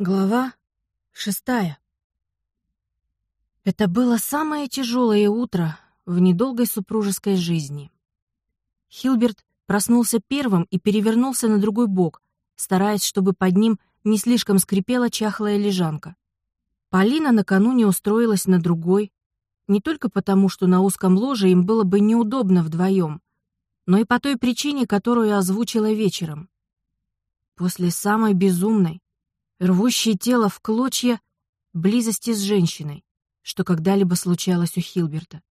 Глава шестая. Это было самое тяжелое утро в недолгой супружеской жизни. Хилберт проснулся первым и перевернулся на другой бок, стараясь, чтобы под ним не слишком скрипела чахлая лежанка. Полина накануне устроилась на другой, не только потому, что на узком ложе им было бы неудобно вдвоем, но и по той причине, которую озвучила вечером. После самой безумной, рвущей тело в клочья близости с женщиной, что когда-либо случалось у Хилберта.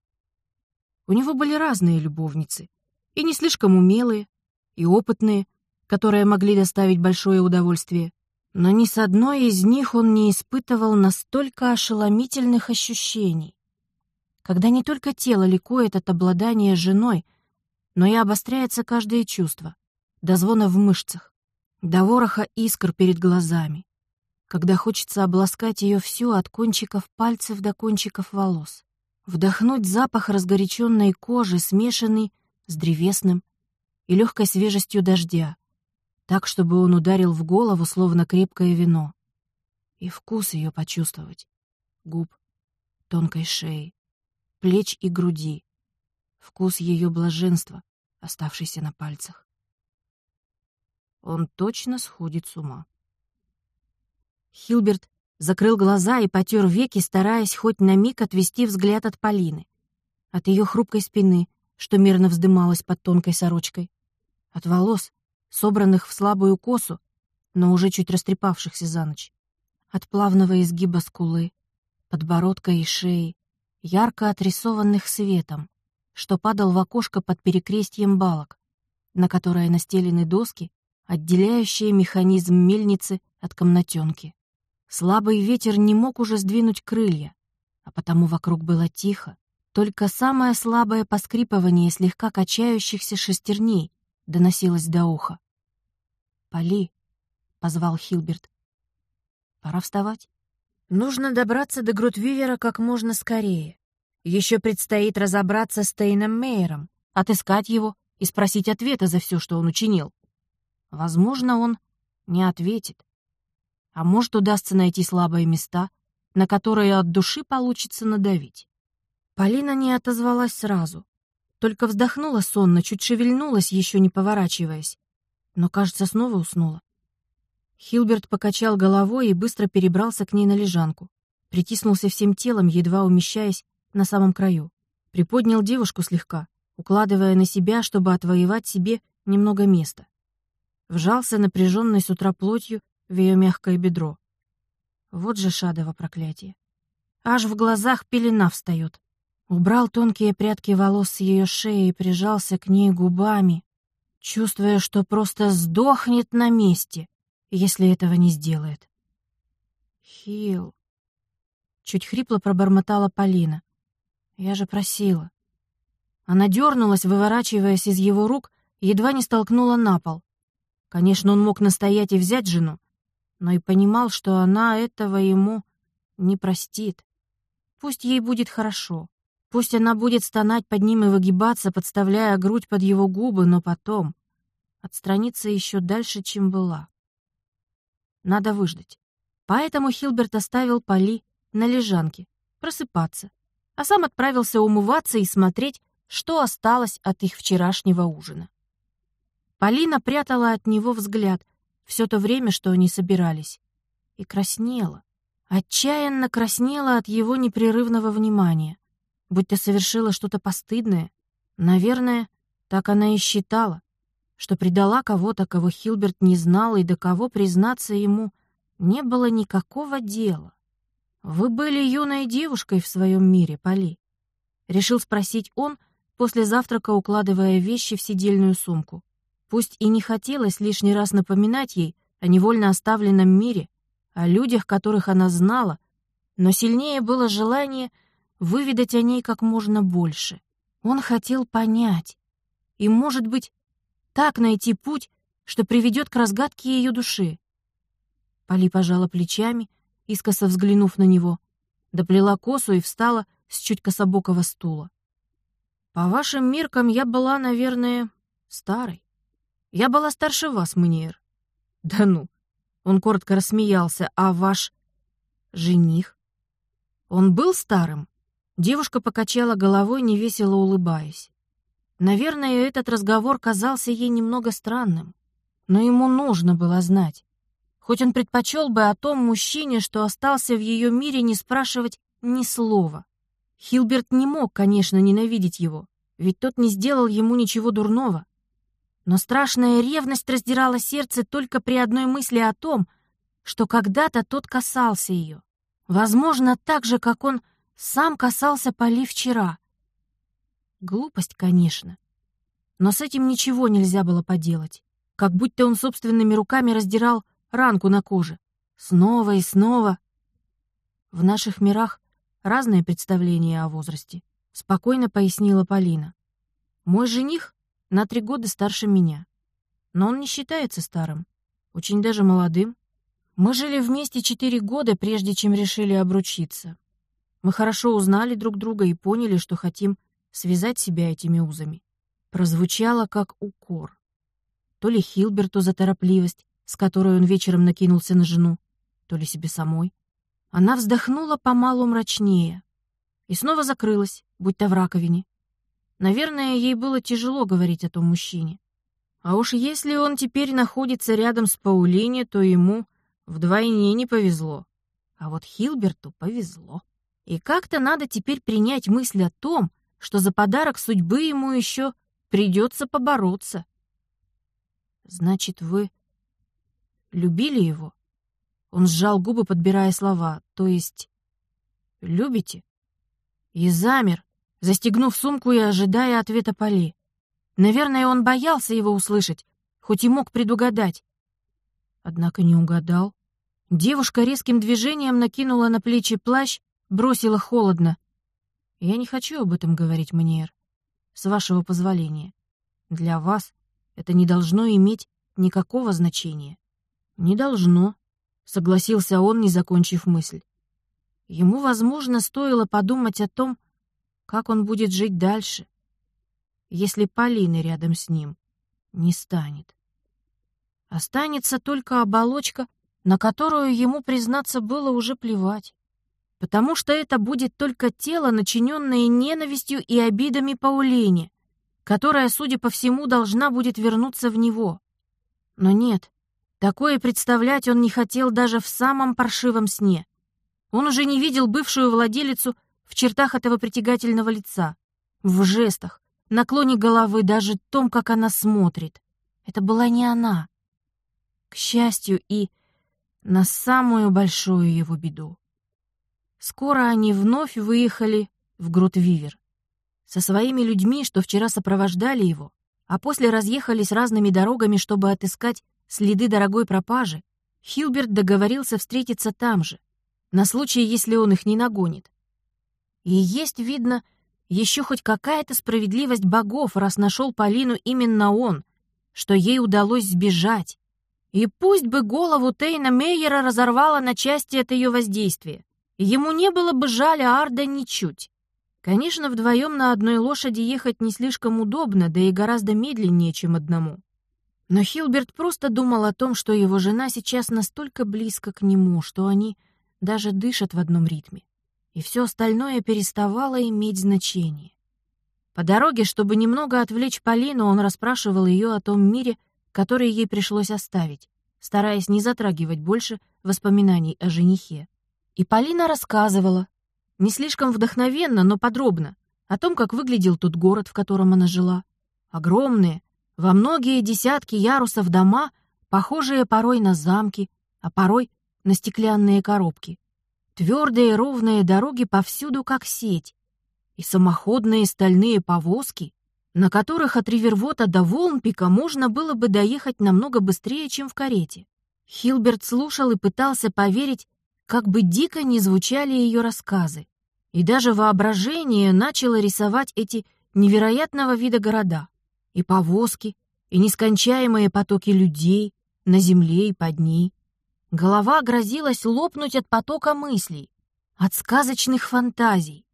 У него были разные любовницы, и не слишком умелые, и опытные, которые могли доставить большое удовольствие, но ни с одной из них он не испытывал настолько ошеломительных ощущений, когда не только тело ликует от обладания женой, но и обостряется каждое чувство, до звона в мышцах, до вороха искр перед глазами, когда хочется обласкать ее всю от кончиков пальцев до кончиков волос, вдохнуть запах разгоряченной кожи, смешанный с древесным и легкой свежестью дождя, так, чтобы он ударил в голову, словно крепкое вино, и вкус ее почувствовать, губ, тонкой шеи, плеч и груди, вкус ее блаженства, оставшийся на пальцах. Он точно сходит с ума. Хилберт закрыл глаза и потер веки, стараясь хоть на миг отвести взгляд от Полины, от ее хрупкой спины, что мирно вздымалась под тонкой сорочкой, от волос, собранных в слабую косу, но уже чуть растрепавшихся за ночь, от плавного изгиба скулы, подбородка и шеи, ярко отрисованных светом, что падал в окошко под перекрестьем балок, на которое настелены доски, отделяющие механизм мельницы от комнатенки. Слабый ветер не мог уже сдвинуть крылья, а потому вокруг было тихо. Только самое слабое поскрипывание слегка качающихся шестерней доносилось до уха. «Поли», — позвал Хилберт. «Пора вставать. Нужно добраться до Грутвивера как можно скорее. Еще предстоит разобраться с Тейном Мейером, отыскать его и спросить ответа за все, что он учинил. Возможно, он не ответит. А может, удастся найти слабые места, на которые от души получится надавить. Полина не отозвалась сразу. Только вздохнула сонно, чуть шевельнулась, еще не поворачиваясь. Но, кажется, снова уснула. Хилберт покачал головой и быстро перебрался к ней на лежанку. Притиснулся всем телом, едва умещаясь на самом краю. Приподнял девушку слегка, укладывая на себя, чтобы отвоевать себе немного места. Вжался напряженной с утра плотью в ее мягкое бедро. Вот же шадово проклятие. Аж в глазах пелена встает. Убрал тонкие прядки волос с ее шеи и прижался к ней губами, чувствуя, что просто сдохнет на месте, если этого не сделает. «Хил...» — чуть хрипло пробормотала Полина. «Я же просила». Она дернулась, выворачиваясь из его рук, едва не столкнула на пол. Конечно, он мог настоять и взять жену, но и понимал, что она этого ему не простит. Пусть ей будет хорошо, пусть она будет стонать под ним и выгибаться, подставляя грудь под его губы, но потом отстраниться еще дальше, чем была. Надо выждать. Поэтому Хилберт оставил Поли на лежанке, просыпаться, а сам отправился умываться и смотреть, что осталось от их вчерашнего ужина. Полина прятала от него взгляд, все то время, что они собирались. И краснела. Отчаянно краснела от его непрерывного внимания. Будь-то совершила что-то постыдное. Наверное, так она и считала, что предала кого-то, кого Хилберт не знал, и до кого, признаться ему, не было никакого дела. «Вы были юной девушкой в своем мире, Поли?» Решил спросить он, после завтрака укладывая вещи в сидельную сумку. Пусть и не хотелось лишний раз напоминать ей о невольно оставленном мире, о людях, которых она знала, но сильнее было желание выведать о ней как можно больше. Он хотел понять и, может быть, так найти путь, что приведет к разгадке ее души. Поли пожала плечами, искоса взглянув на него, доплела косу и встала с чуть кособокого стула. «По вашим меркам я была, наверное, старой. Я была старше вас, Маниер. Да ну, Он коротко рассмеялся. «А ваш жених?» «Он был старым?» Девушка покачала головой, невесело улыбаясь. Наверное, этот разговор казался ей немного странным, но ему нужно было знать. Хоть он предпочел бы о том мужчине, что остался в ее мире, не спрашивать ни слова. Хилберт не мог, конечно, ненавидеть его, ведь тот не сделал ему ничего дурного. Но страшная ревность раздирала сердце только при одной мысли о том, что когда-то тот касался ее. Возможно, так же, как он сам касался Поли вчера. Глупость, конечно. Но с этим ничего нельзя было поделать. Как будто он собственными руками раздирал ранку на коже. Снова и снова. В наших мирах разные представления о возрасте, спокойно пояснила Полина. Мой жених на три года старше меня. Но он не считается старым, очень даже молодым. Мы жили вместе четыре года, прежде чем решили обручиться. Мы хорошо узнали друг друга и поняли, что хотим связать себя этими узами. Прозвучало как укор. То ли Хилберту за торопливость, с которой он вечером накинулся на жену, то ли себе самой. Она вздохнула помалу мрачнее и снова закрылась, будто в раковине. Наверное, ей было тяжело говорить о том мужчине. А уж если он теперь находится рядом с Паулине, то ему вдвойне не повезло. А вот Хилберту повезло. И как-то надо теперь принять мысль о том, что за подарок судьбы ему еще придется побороться. Значит, вы любили его? Он сжал губы, подбирая слова. То есть, любите? И замер, застегнув сумку и ожидая ответа Поли. Наверное, он боялся его услышать, хоть и мог предугадать. Однако не угадал. Девушка резким движением накинула на плечи плащ, бросила холодно. «Я не хочу об этом говорить, Маниер. С вашего позволения. Для вас это не должно иметь никакого значения». «Не должно», — согласился он, не закончив мысль. Ему, возможно, стоило подумать о том, как он будет жить дальше, если Полины рядом с ним не станет. Останется только оболочка, на которую ему, признаться, было уже плевать потому что это будет только тело, начиненное ненавистью и обидами Паулине, которая, судя по всему, должна будет вернуться в него. Но нет, такое представлять он не хотел даже в самом паршивом сне. Он уже не видел бывшую владелицу в чертах этого притягательного лица, в жестах, наклоне головы, даже том, как она смотрит. Это была не она. К счастью и на самую большую его беду. Скоро они вновь выехали в Грут-Вивер. Со своими людьми, что вчера сопровождали его, а после разъехались разными дорогами, чтобы отыскать следы дорогой пропажи, Хилберт договорился встретиться там же, на случай, если он их не нагонит. И есть, видно, еще хоть какая-то справедливость богов, раз нашел Полину именно он, что ей удалось сбежать. И пусть бы голову Тейна Мейера разорвало на части от ее воздействия. Ему не было бы жаль Арда ничуть. Конечно, вдвоем на одной лошади ехать не слишком удобно, да и гораздо медленнее, чем одному. Но Хилберт просто думал о том, что его жена сейчас настолько близко к нему, что они даже дышат в одном ритме, и все остальное переставало иметь значение. По дороге, чтобы немного отвлечь Полину, он расспрашивал ее о том мире, который ей пришлось оставить, стараясь не затрагивать больше воспоминаний о женихе. И Полина рассказывала, не слишком вдохновенно, но подробно, о том, как выглядел тот город, в котором она жила. Огромные, во многие десятки ярусов дома, похожие порой на замки, а порой на стеклянные коробки. Твердые ровные дороги повсюду как сеть, и самоходные стальные повозки, на которых от Ривервота до Волнпика можно было бы доехать намного быстрее, чем в карете. Хилберт слушал и пытался поверить как бы дико не звучали ее рассказы, и даже воображение начало рисовать эти невероятного вида города, и повозки, и нескончаемые потоки людей на земле и под ней. Голова грозилась лопнуть от потока мыслей, от сказочных фантазий,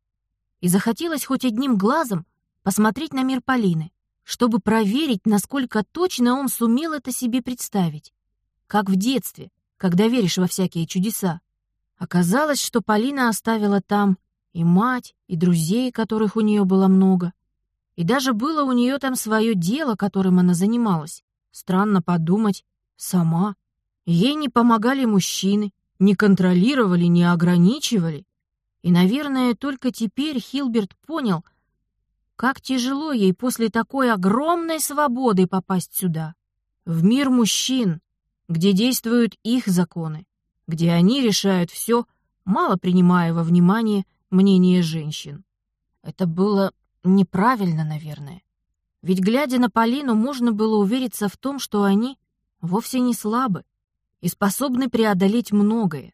и захотелось хоть одним глазом посмотреть на мир Полины, чтобы проверить, насколько точно он сумел это себе представить, как в детстве, когда веришь во всякие чудеса. Оказалось, что Полина оставила там и мать, и друзей, которых у нее было много. И даже было у нее там свое дело, которым она занималась. Странно подумать, сама. Ей не помогали мужчины, не контролировали, не ограничивали. И, наверное, только теперь Хилберт понял, как тяжело ей после такой огромной свободы попасть сюда, в мир мужчин, где действуют их законы, где они решают все, мало принимая во внимание мнение женщин. Это было неправильно, наверное. Ведь, глядя на Полину, можно было увериться в том, что они вовсе не слабы и способны преодолеть многое,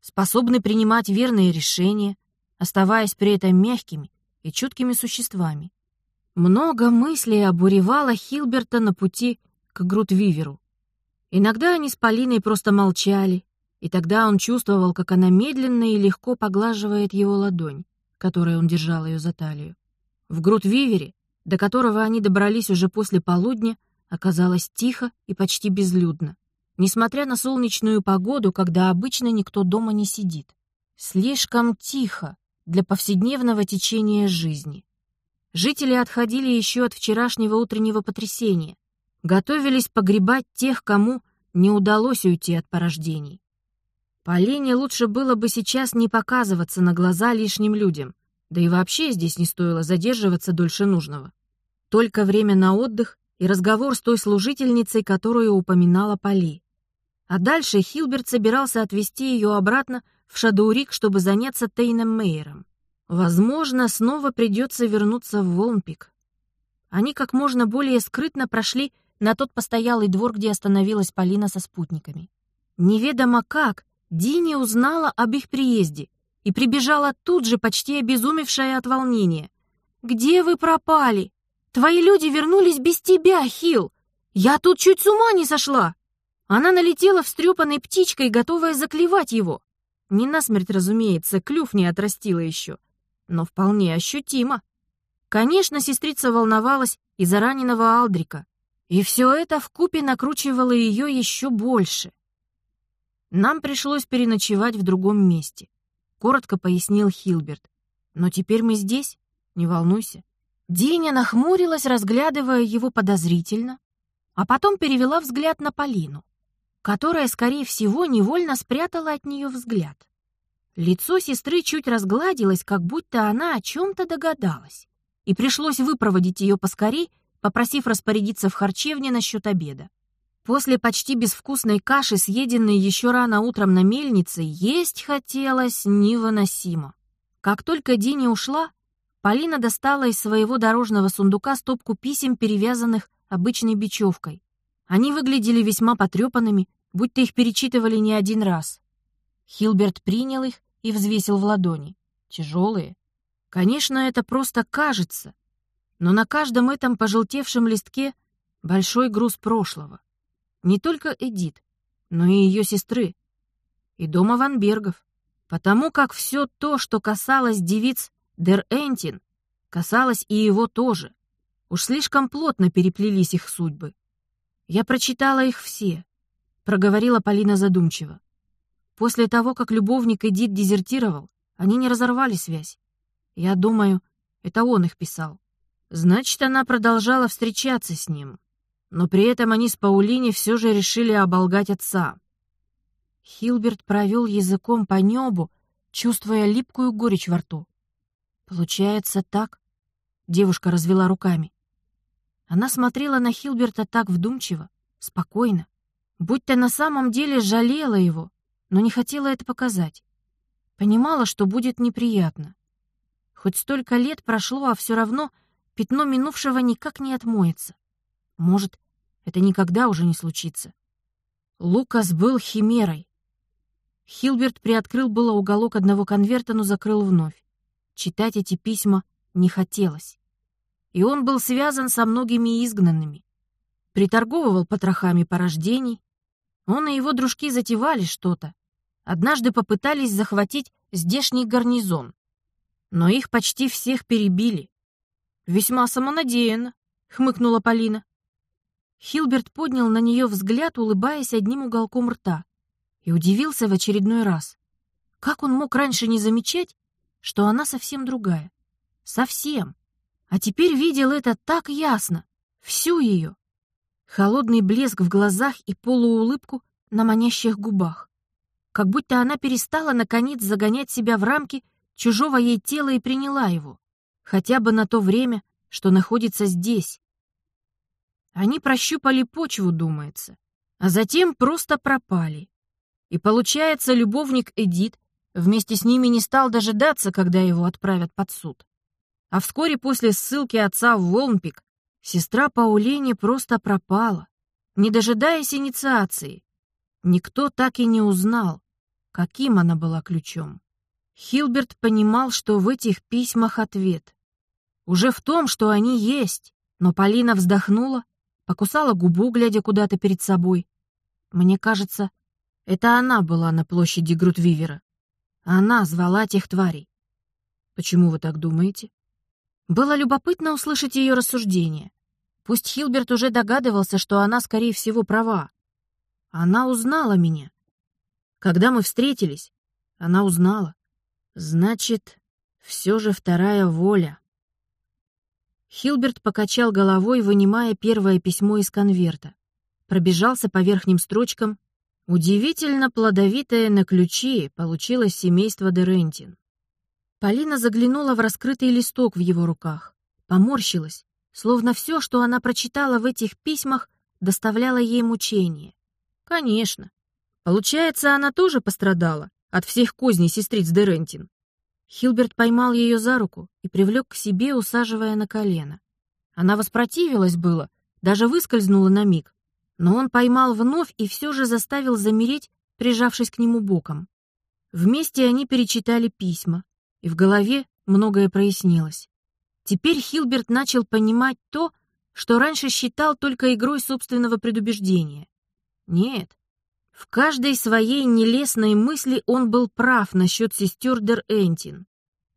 способны принимать верные решения, оставаясь при этом мягкими и чуткими существами. Много мыслей обуревало Хилберта на пути к Грутвиверу. Иногда они с Полиной просто молчали, и тогда он чувствовал, как она медленно и легко поглаживает его ладонь, которой он держал ее за талию. В Грутвивере, до которого они добрались уже после полудня, оказалось тихо и почти безлюдно несмотря на солнечную погоду, когда обычно никто дома не сидит. Слишком тихо для повседневного течения жизни. Жители отходили еще от вчерашнего утреннего потрясения, готовились погребать тех, кому не удалось уйти от порождений. Полине лучше было бы сейчас не показываться на глаза лишним людям, да и вообще здесь не стоило задерживаться дольше нужного. Только время на отдых и разговор с той служительницей, которую упоминала Поли. А дальше Хилберт собирался отвезти ее обратно в Шадоурик, чтобы заняться Тейном Мейером. Возможно, снова придется вернуться в Волнпик. Они как можно более скрытно прошли на тот постоялый двор, где остановилась Полина со спутниками. Неведомо как Дини узнала об их приезде и прибежала тут же, почти обезумевшая от волнения. «Где вы пропали? Твои люди вернулись без тебя, Хил! Я тут чуть с ума не сошла!» Она налетела встрепанной птичкой, готовая заклевать его. Не насмерть, разумеется, клюв не отрастила еще, но вполне ощутимо. Конечно, сестрица волновалась из-за раненого Алдрика, и все это вкупе накручивало ее еще больше. Нам пришлось переночевать в другом месте, коротко пояснил Хилберт. Но теперь мы здесь, не волнуйся. Деня нахмурилась, разглядывая его подозрительно, а потом перевела взгляд на Полину которая, скорее всего, невольно спрятала от нее взгляд. Лицо сестры чуть разгладилось, как будто она о чем-то догадалась, и пришлось выпроводить ее поскорей, попросив распорядиться в харчевне насчет обеда. После почти безвкусной каши, съеденной еще рано утром на мельнице, есть хотелось невыносимо. Как только Диня ушла, Полина достала из своего дорожного сундука стопку писем, перевязанных обычной бечевкой. Они выглядели весьма потрепанными, будто их перечитывали не один раз. Хилберт принял их и взвесил в ладони. Тяжелые. Конечно, это просто кажется, но на каждом этом пожелтевшем листке большой груз прошлого. Не только Эдит, но и ее сестры, и дома Ванбергов, потому как все то, что касалось девиц Дер Энтин, касалось и его тоже. Уж слишком плотно переплелись их судьбы. Я прочитала их все, проговорила Полина задумчиво. После того, как любовник Эдит дезертировал, они не разорвали связь. Я думаю, это он их писал. Значит, она продолжала встречаться с ним. Но при этом они с Паулини все же решили оболгать отца. Хилберт провел языком по небу, чувствуя липкую горечь во рту. «Получается так?» — девушка развела руками. Она смотрела на Хилберта так вдумчиво, спокойно, будто на самом деле жалела его, но не хотела это показать. Понимала, что будет неприятно. Хоть столько лет прошло, а все равно пятно минувшего никак не отмоется. Может, это никогда уже не случится. Лукас был химерой. Хилберт приоткрыл было уголок одного конверта, но закрыл вновь. Читать эти письма не хотелось. И он был связан со многими изгнанными. Приторговывал потрохами порождений, он и его дружки затевали что-то. Однажды попытались захватить здешний гарнизон. Но их почти всех перебили. «Весьма самонадеянно», — хмыкнула Полина. Хилберт поднял на нее взгляд, улыбаясь одним уголком рта. и удивился в очередной раз. Как он мог раньше не замечать, что она совсем другая? Совсем. А теперь видел это так ясно, всю ее. Холодный блеск в глазах и полуулыбку на манящих губах. Как будто она перестала, наконец, загонять себя в рамки чужого ей тела и приняла его. Хотя бы на то время, что находится здесь. Они прощупали почву, думается, а затем просто пропали. И получается, любовник Эдит вместе с ними не стал дожидаться, когда его отправят под суд. А вскоре после ссылки отца в Волнпик сестра Паулине просто пропала, не дожидаясь инициации. Никто так и не узнал, каким она была ключом. Хилберт понимал, что в этих письмах ответ. Уже в том, что они есть, но Полина вздохнула, покусала губу, глядя куда-то перед собой. Мне кажется, это она была на площади Грутвивера. Она звала тех тварей. Почему вы так думаете? Было любопытно услышать ее рассуждение. Пусть Хилберт уже догадывался, что она, скорее всего, права. Она узнала меня. Когда мы встретились, она узнала. Значит, все же вторая воля. Хилберт покачал головой, вынимая первое письмо из конверта. Пробежался по верхним строчкам. Удивительно плодовитое на ключи получилось семейство Дерентин. Полина заглянула в раскрытый листок в его руках, поморщилась, словно все, что она прочитала в этих письмах, доставляло ей мучение. Конечно. Получается, она тоже пострадала от всех козней сестриц Дерентин. Хилберт поймал ее за руку и привлек к себе, усаживая на колено. Она воспротивилась было, даже выскользнула на миг, но он поймал вновь и все же заставил замереть, прижавшись к нему боком. Вместе они перечитали письма, и в голове многое прояснилось. Теперь Хилберт начал понимать то, что раньше считал только игрой собственного предубеждения. Нет, в каждой своей нелестной мысли он был прав насчет сестер Дер Энтин.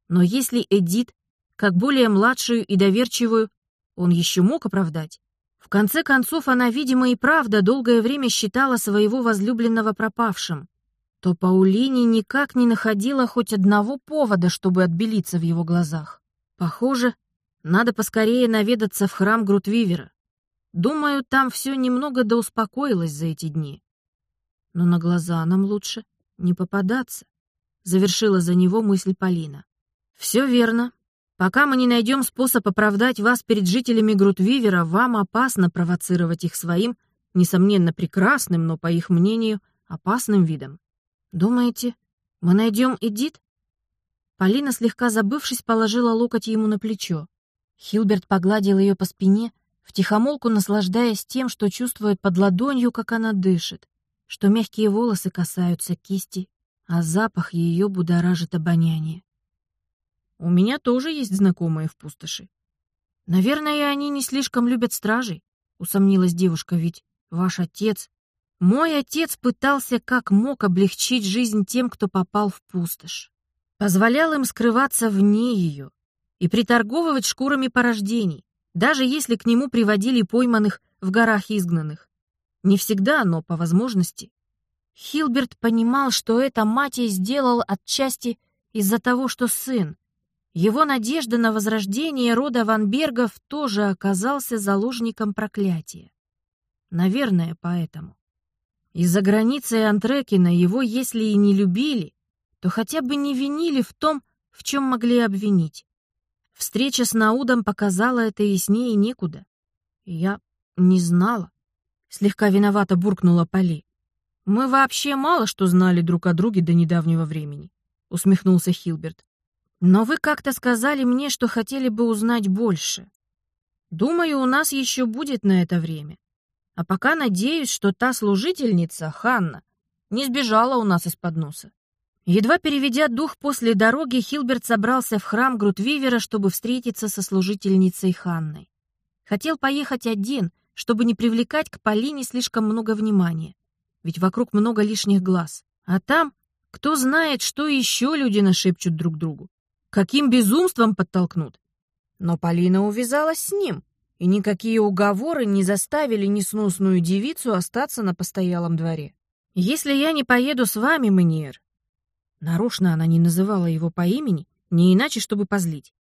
Но если Эдит, как более младшую и доверчивую, он еще мог оправдать, в конце концов она, видимо, и правда долгое время считала своего возлюбленного пропавшим то Паулине никак не находила хоть одного повода, чтобы отбелиться в его глазах. Похоже, надо поскорее наведаться в храм Грутвивера. Думаю, там все немного да успокоилось за эти дни. Но на глаза нам лучше не попадаться, завершила за него мысль Полина. Все верно. Пока мы не найдем способ оправдать вас перед жителями Грутвивера, вам опасно провоцировать их своим, несомненно прекрасным, но, по их мнению, опасным видом. «Думаете, мы найдем Эдит?» Полина, слегка забывшись, положила локоть ему на плечо. Хилберт погладил ее по спине, втихомолку наслаждаясь тем, что чувствует под ладонью, как она дышит, что мягкие волосы касаются кисти, а запах ее будоражит обоняние. «У меня тоже есть знакомые в пустоши. Наверное, они не слишком любят стражей», — усомнилась девушка, «ведь ваш отец мой отец пытался как мог облегчить жизнь тем, кто попал в пустошь. Позволял им скрываться вне ее и приторговывать шкурами порождений, даже если к нему приводили пойманных в горах изгнанных. Не всегда, но по возможности. Хилберт понимал, что это мать сделал отчасти из-за того, что сын. Его надежда на возрождение рода Ванбергов тоже оказался заложником проклятия. Наверное, поэтому. Из-за границы Антрекина его, если и не любили, то хотя бы не винили в том, в чем могли обвинить. Встреча с Наудом показала это яснее некуда. Я не знала. Слегка виновато буркнула Поли. Мы вообще мало что знали друг о друге до недавнего времени, усмехнулся Хилберт. Но вы как-то сказали мне, что хотели бы узнать больше. Думаю, у нас еще будет на это время. А пока надеюсь, что та служительница, Ханна, не сбежала у нас из-под носа. Едва переведя дух после дороги, Хилберт собрался в храм Грутвивера, чтобы встретиться со служительницей Ханной. Хотел поехать один, чтобы не привлекать к Полине слишком много внимания, ведь вокруг много лишних глаз. А там, кто знает, что еще люди нашепчут друг другу, каким безумством подтолкнут. Но Полина увязалась с ним, и никакие уговоры не заставили несносную девицу остаться на постоялом дворе. «Если я не поеду с вами, Маниер...» Нарочно она не называла его по имени, не иначе, чтобы позлить.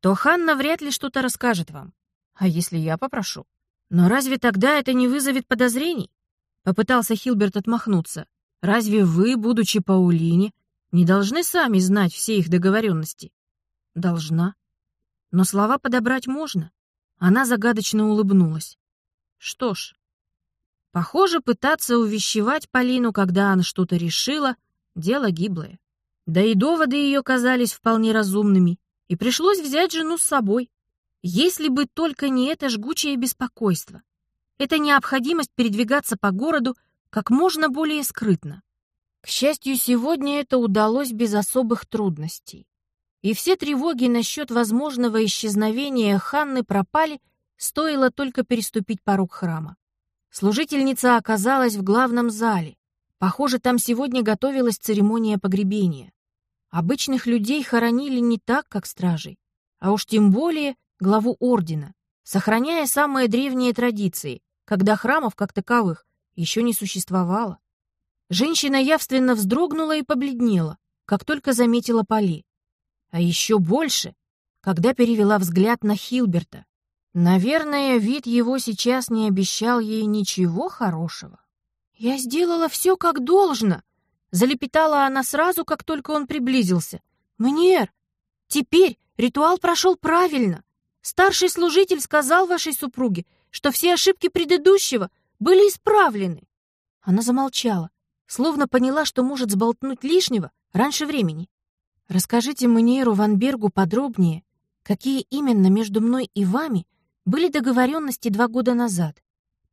«То Ханна вряд ли что-то расскажет вам. А если я попрошу? Но разве тогда это не вызовет подозрений?» Попытался Хилберт отмахнуться. «Разве вы, будучи Паулине, не должны сами знать все их договоренности?» «Должна. Но слова подобрать можно». Она загадочно улыбнулась. «Что ж, похоже, пытаться увещевать Полину, когда она что-то решила, дело гиблое. Да и доводы ее казались вполне разумными, и пришлось взять жену с собой. Если бы только не это жгучее беспокойство. Это необходимость передвигаться по городу как можно более скрытно. К счастью, сегодня это удалось без особых трудностей. И все тревоги насчет возможного исчезновения Ханны пропали, стоило только переступить порог храма. Служительница оказалась в главном зале. Похоже, там сегодня готовилась церемония погребения. Обычных людей хоронили не так, как стражей, а уж тем более главу ордена, сохраняя самые древние традиции, когда храмов как таковых еще не существовало. Женщина явственно вздрогнула и побледнела, как только заметила Поли. А еще больше, когда перевела взгляд на Хилберта. Наверное, вид его сейчас не обещал ей ничего хорошего. «Я сделала все как должно», — залепетала она сразу, как только он приблизился. «Мнер, теперь ритуал прошел правильно. Старший служитель сказал вашей супруге, что все ошибки предыдущего были исправлены. Она замолчала, словно поняла, что может сболтнуть лишнего раньше времени. Расскажите Маниеру Ванбергу подробнее, какие именно между мной и вами были договоренности два года назад.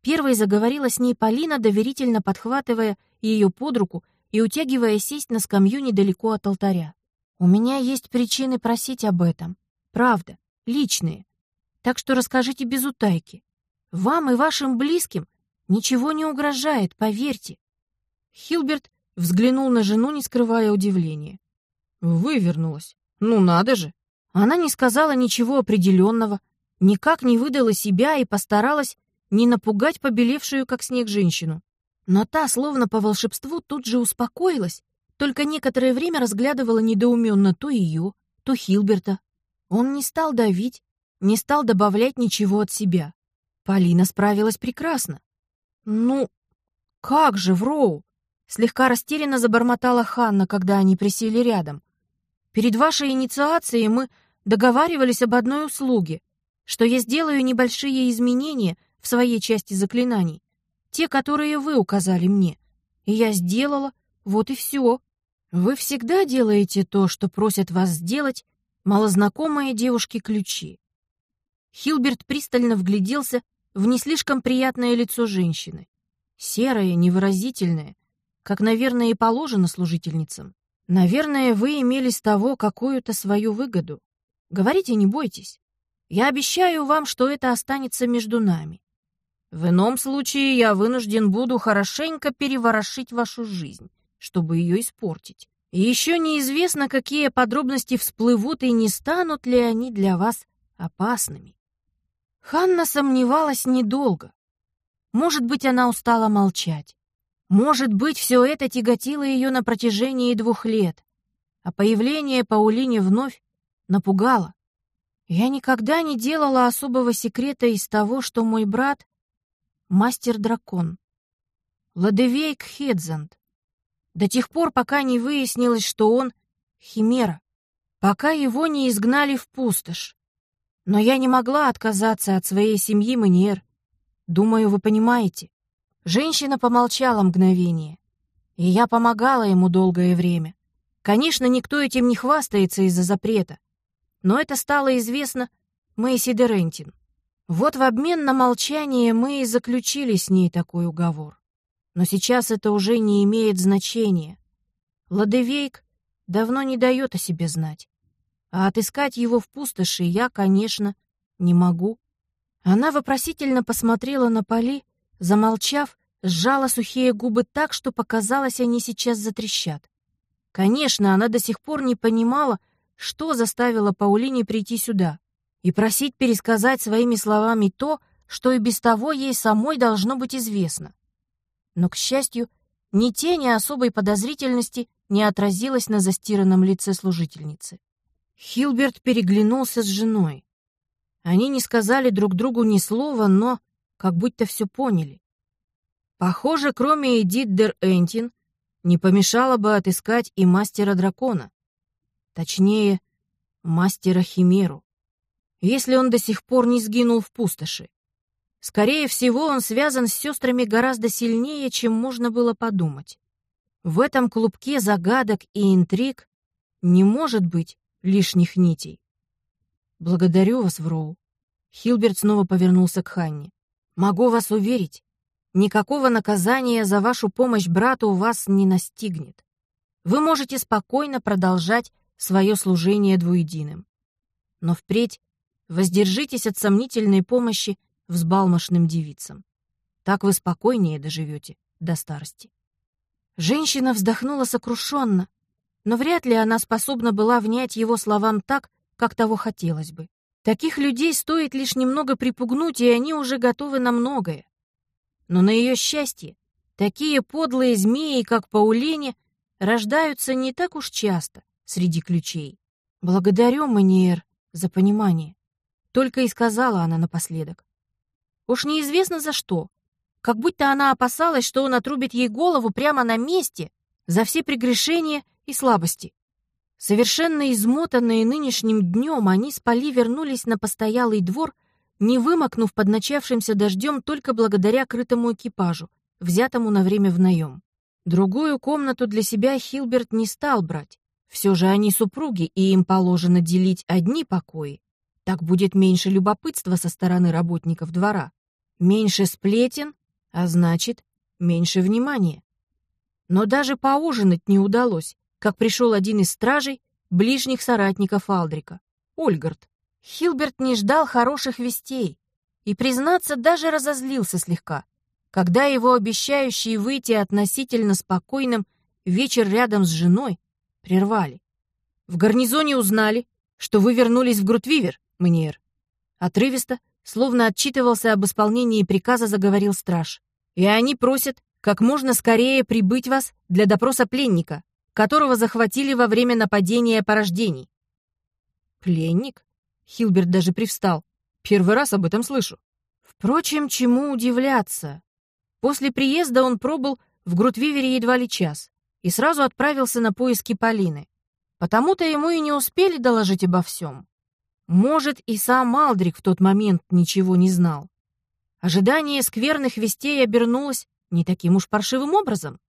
Первой заговорила с ней Полина, доверительно подхватывая ее под руку и утягивая сесть на скамью недалеко от алтаря. «У меня есть причины просить об этом. Правда личные. Так что расскажите без утайки. Вам и вашим близким ничего не угрожает, поверьте. Хилберт взглянул на жену, не скрывая удивления. Вывернулась. Ну надо же. Она не сказала ничего определенного, никак не выдала себя и постаралась не напугать побелевшую, как снег, женщину. Но та, словно по волшебству, тут же успокоилась, только некоторое время разглядывала недоуменно то ее, то Хилберта. Он не стал давить, не стал добавлять ничего от себя. Полина справилась прекрасно. «Ну, как же, Вроу?» Слегка растерянно забормотала Ханна, когда они присели рядом. «Перед вашей инициацией мы договаривались об одной услуге, что я сделаю небольшие изменения в своей части заклинаний, те, которые вы указали мне. И я сделала, вот и все. Вы всегда делаете то, что просят вас сделать малознакомые девушке ключи. Хилберт пристально вгляделся в не слишком приятное лицо женщины. Серое, невыразительное, как, наверное, и положено служительницам. Наверное, вы имели с того какую-то свою выгоду. Говорите, не бойтесь. Я обещаю вам, что это останется между нами. В ином случае я вынужден буду хорошенько переворошить вашу жизнь, чтобы ее испортить. И еще неизвестно, какие подробности всплывут и не станут ли они для вас опасными. Ханна сомневалась недолго. Может быть, она устала молчать. Может быть, все это тяготило ее на протяжении двух лет, а появление Паулине вновь напугало. Я никогда не делала особого секрета из того, что мой брат — мастер-дракон. Ладевейк Хедзанд до тех пор, пока не выяснилось, что он — химера, пока его не изгнали в пустошь. Но я не могла отказаться от своей семьи Маниер. Думаю, вы понимаете. Женщина помолчала мгновение, и я помогала ему долгое время. Конечно, никто этим не хвастается из-за запрета, но это стало известно Мэйси Дерентин. Вот в обмен на молчание мы и заключили с ней такой уговор. Но сейчас это уже не имеет значения. Ладевейк давно не дает о себе знать. А отыскать его в пустоши я, конечно, не могу. Она вопросительно посмотрела на Поли, замолчав, сжала сухие губы так, что показалось, они сейчас затрещат. Конечно, она до сих пор не понимала, что заставило Паулине прийти сюда и просить пересказать своими словами то, что и без того ей самой должно быть известно. Но, к счастью, Ни тени особой подозрительности не отразилось на застиранном лице служительницы. Хилберт переглянулся с женой. Они не сказали друг другу ни слова, но как будто все поняли. Похоже, кроме Эдит Дер Энтин, не помешало бы отыскать и мастера дракона. Точнее, мастера Химеру. Если он до сих пор не сгинул в пустоши. Скорее всего, он связан с сестрами гораздо сильнее, чем можно было подумать. В этом клубке загадок и интриг не может быть лишних нитей. «Благодарю вас, Вроу». Хилберт снова повернулся к Ханне. «Могу вас уверить, никакого наказания за вашу помощь брату вас не настигнет. Вы можете спокойно продолжать свое служение двуединым. Но впредь воздержитесь от сомнительной помощи взбалмошным девицам. Так вы спокойнее доживете до старости. Женщина вздохнула сокрушенно, но вряд ли она способна была внять его словам так, как того хотелось бы. Таких людей стоит лишь немного припугнуть, и они уже готовы на многое. Но на ее счастье, такие подлые змеи, как Паулине, рождаются не так уж часто среди ключей. «Благодарю, Маниер, за понимание», — только и сказала она напоследок. Уж неизвестно за что. Как будто она опасалась, что он отрубит ей голову прямо на месте за все прегрешения и слабости. Совершенно измотанные нынешним днем, они с Поли вернулись на постоялый двор, не вымокнув под начавшимся дождем только благодаря крытому экипажу, взятому на время в наем. Другую комнату для себя Хилберт не стал брать. Все же они супруги, и им положено делить одни покои. Так будет меньше любопытства со стороны работников двора. Меньше сплетен, а значит, меньше внимания. Но даже поужинать не удалось, как пришел один из стражей, ближних соратников Алдрика, Ольгард. Хилберт не ждал хороших вестей и, признаться, даже разозлился слегка, когда его обещающие выйти относительно спокойным вечер рядом с женой прервали. В гарнизоне узнали, что вы вернулись в Грутвивер, Мнер. Отрывисто, Словно отчитывался об исполнении приказа, заговорил страж. «И они просят как можно скорее прибыть вас для допроса пленника, которого захватили во время нападения порождений». «Пленник?» Хилберт даже привстал. «Первый раз об этом слышу». Впрочем, чему удивляться? После приезда он пробыл в Грутвивере едва ли час и сразу отправился на поиски Полины. Потому-то ему и не успели доложить обо всем. Может, и сам Алдрик в тот момент ничего не знал. Ожидание скверных вестей обернулось не таким уж паршивым образом.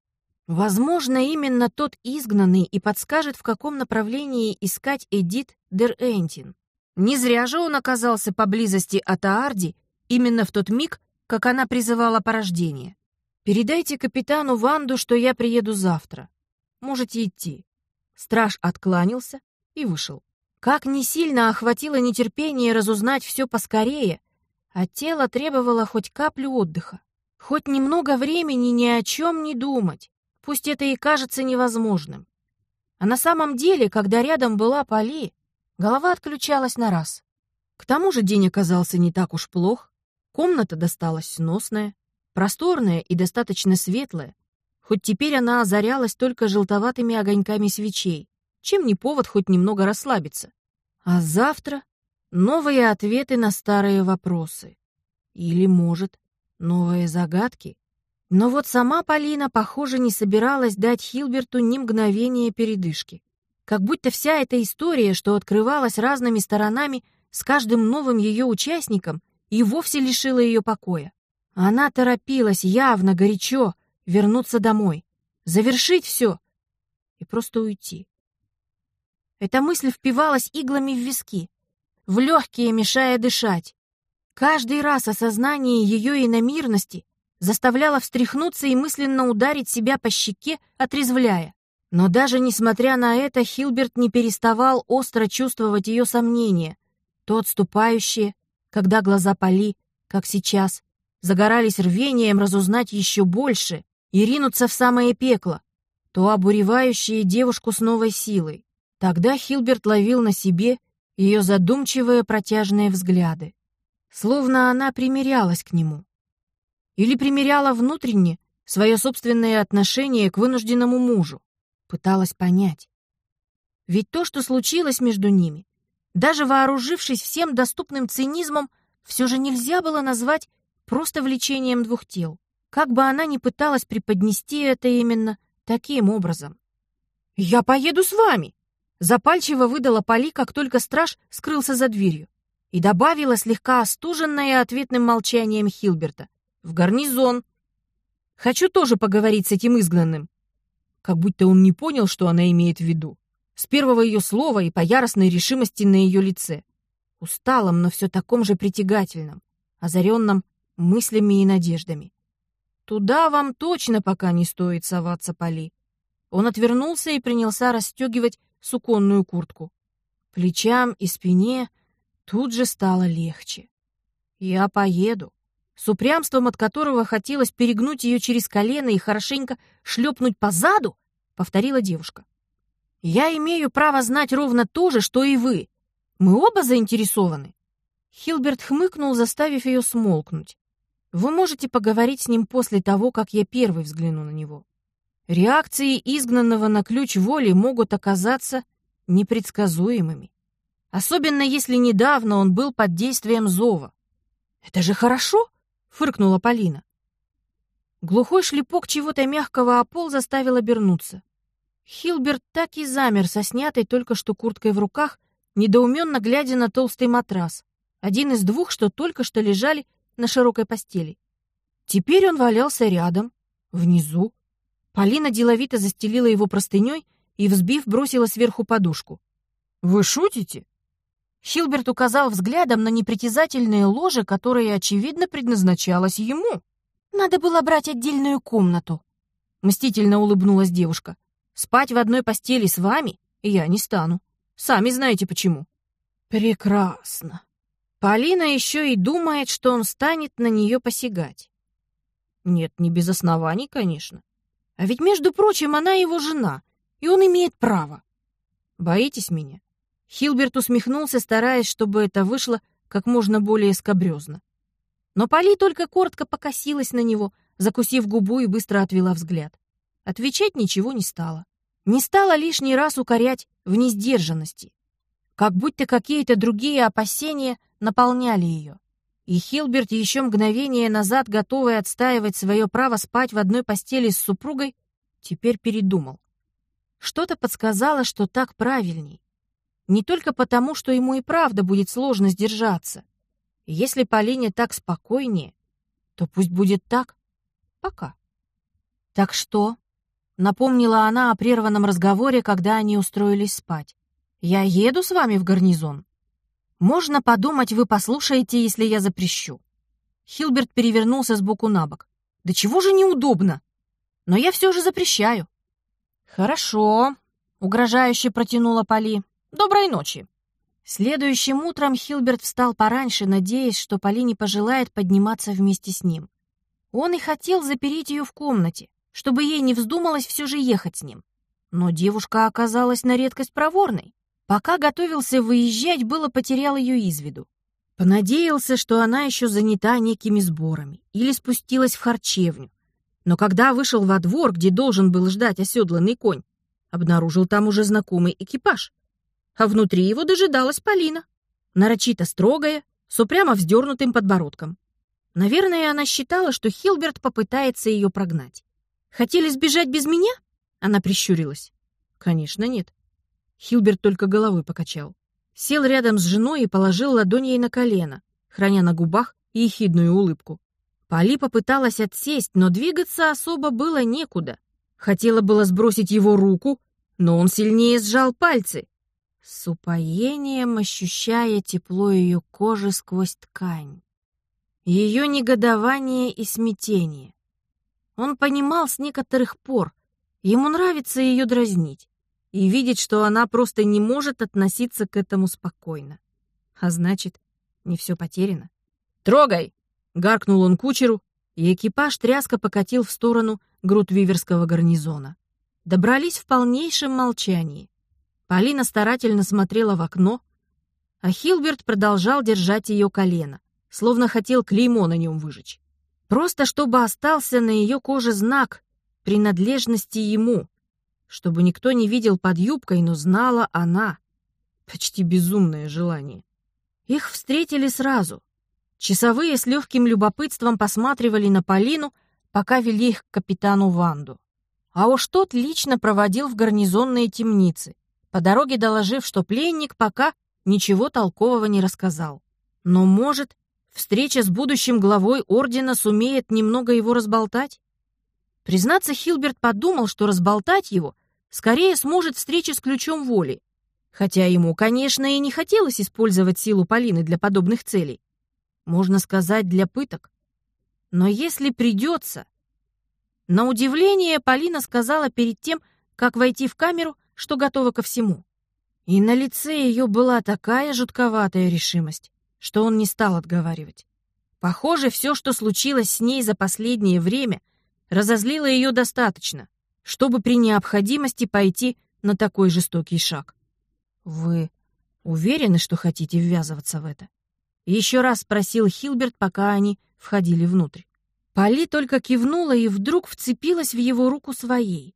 Возможно, именно тот изгнанный и подскажет, в каком направлении искать Эдит Дер Энтин. Не зря же он оказался поблизости от Аарди именно в тот миг, как она призывала порождение. «Передайте капитану Ванду, что я приеду завтра. Можете идти». Страж откланялся и вышел. Как не сильно охватило нетерпение разузнать все поскорее, а тело требовало хоть каплю отдыха, хоть немного времени ни о чем не думать, пусть это и кажется невозможным. А на самом деле, когда рядом была Поли, голова отключалась на раз. К тому же день оказался не так уж плох, комната досталась сносная, просторная и достаточно светлая, хоть теперь она озарялась только желтоватыми огоньками свечей, чем не повод хоть немного расслабиться. А завтра новые ответы на старые вопросы. Или, может, новые загадки. Но вот сама Полина, похоже, не собиралась дать Хилберту ни мгновения передышки. Как будто вся эта история, что открывалась разными сторонами с каждым новым ее участником, и вовсе лишила ее покоя. Она торопилась явно, горячо, вернуться домой, завершить все и просто уйти. Эта мысль впивалась иглами в виски, в легкие, мешая дышать. Каждый раз осознание ее иномирности заставляло встряхнуться и мысленно ударить себя по щеке, отрезвляя. Но даже несмотря на это, Хилберт не переставал остро чувствовать ее сомнения, то отступающие, когда глаза Поли, как сейчас, загорались рвением разузнать еще больше и ринуться в самое пекло, то обуревающие девушку с новой силой. Тогда Хилберт ловил на себе ее задумчивые протяжные взгляды, словно она примирялась к нему. Или примиряла внутренне свое собственное отношение к вынужденному мужу. Пыталась понять. Ведь то, что случилось между ними, даже вооружившись всем доступным цинизмом, все же нельзя было назвать просто влечением двух тел. Как бы она ни пыталась преподнести это именно таким образом. «Я поеду с вами!» Запальчиво выдала Поли, как только страж скрылся за дверью, и добавила слегка остуженное ответным молчанием Хилберта. «В гарнизон!» «Хочу тоже поговорить с этим изгнанным!» Как будто он не понял, что она имеет в виду. С первого ее слова и по яростной решимости на ее лице. Усталом, но все таком же притягательном, озаренном мыслями и надеждами. Туда вам точно пока не стоит соваться, Поли. Он отвернулся и принялся расстегивать суконную куртку. Плечам и спине тут же стало легче. Я поеду. С упрямством, от которого хотелось перегнуть ее через колено и хорошенько шлепнуть по заду, повторила девушка. Я имею право знать ровно то же, что и вы. Мы оба заинтересованы. Хилберт хмыкнул, заставив ее смолкнуть. Вы можете поговорить с ним после того, как я первый взгляну на него. Реакции изгнанного на ключ воли могут оказаться непредсказуемыми. Особенно если недавно он был под действием зова. «Это же хорошо!» — фыркнула Полина. Глухой шлепок чего-то мягкого о пол заставил обернуться. Хилберт так и замер со снятой только что курткой в руках, недоуменно глядя на толстый матрас, один из двух, что только что лежали на широкой постели. Теперь он валялся рядом, внизу. Полина деловито застелила его простыней и, взбив, бросила сверху подушку. «Вы шутите?» Хилберт указал взглядом на непритязательное ложе, которое, очевидно, предназначалось ему. «Надо было брать отдельную комнату», — мстительно улыбнулась девушка. «Спать в одной постели с вами я не стану. Сами знаете почему». «Прекрасно», Полина еще и думает, что он станет на нее посягать. Нет, не без оснований, конечно. А ведь, между прочим, она его жена, и он имеет право. Боитесь меня? Хилберт усмехнулся, стараясь, чтобы это вышло как можно более скобрезно. Но Поли только коротко покосилась на него, закусив губу и быстро отвела взгляд. Отвечать ничего не стала. Не стала лишний раз укорять в несдержанности. Как будто какие-то другие опасения — наполняли ее. И Хилберт, еще мгновение назад готовый отстаивать свое право спать в одной постели с супругой, теперь передумал. Что-то подсказало, что так правильней. Не только потому, что ему и правда будет сложно сдержаться. если Полине так спокойнее, то пусть будет так. Пока. «Так что?» — напомнила она о прерванном разговоре, когда они устроились спать. «Я еду с вами в гарнизон?» «Можно подумать, вы послушаете, если я запрещу». Хилберт перевернулся с боку на бок. «Да чего же неудобно? Но я все же запрещаю». «Хорошо», — угрожающе протянула Поли. «Доброй ночи». Следующим утром Хилберт встал пораньше, надеясь, что Поли не пожелает подниматься вместе с ним. Он и хотел запереть ее в комнате, чтобы ей не вздумалось все же ехать с ним. Но девушка оказалась на редкость проворной. Пока готовился выезжать, было потерял ее из виду. Понадеялся, что она еще занята некими сборами или спустилась в харчевню. Но когда вышел во двор, где должен был ждать оседланный конь, обнаружил там уже знакомый экипаж. А внутри его дожидалась Полина, нарочито строгая, с упрямо вздернутым подбородком. Наверное, она считала, что Хилберт попытается ее прогнать. «Хотели сбежать без меня?» Она прищурилась. «Конечно, нет. Хилберт только головой покачал. Сел рядом с женой и положил ладонь ей на колено, храня на губах ехидную улыбку. Поли попыталась отсесть, но двигаться особо было некуда. Хотела было сбросить его руку, но он сильнее сжал пальцы, с упоением ощущая тепло ее кожи сквозь ткань. Ее негодование и смятение. Он понимал с некоторых пор, ему нравится ее дразнить и видеть, что она просто не может относиться к этому спокойно. А значит, не все потеряно. «Трогай!» — гаркнул он кучеру, и экипаж тряска покатил в сторону Грутвиверского гарнизона. Добрались в полнейшем молчании. Полина старательно смотрела в окно, а Хилберт продолжал держать ее колено, словно хотел клеймо на нем выжечь. Просто чтобы остался на ее коже знак принадлежности ему, чтобы никто не видел под юбкой, но знала она. Почти безумное желание. Их встретили сразу. Часовые с легким любопытством посматривали на Полину, пока вели их к капитану Ванду. А уж тот лично проводил в гарнизонные темницы, по дороге доложив, что пленник пока ничего толкового не рассказал. Но, может, встреча с будущим главой ордена сумеет немного его разболтать? Признаться, Хилберт подумал, что разболтать его скорее сможет встреча с ключом воли, хотя ему, конечно, и не хотелось использовать силу Полины для подобных целей. Можно сказать, для пыток. Но если придется... На удивление Полина сказала перед тем, как войти в камеру, что готова ко всему. И на лице ее была такая жутковатая решимость, что он не стал отговаривать. Похоже, все, что случилось с ней за последнее время, разозлило ее достаточно, чтобы при необходимости пойти на такой жестокий шаг. «Вы уверены, что хотите ввязываться в это?» Еще раз спросил Хилберт, пока они входили внутрь. Поли только кивнула и вдруг вцепилась в его руку своей.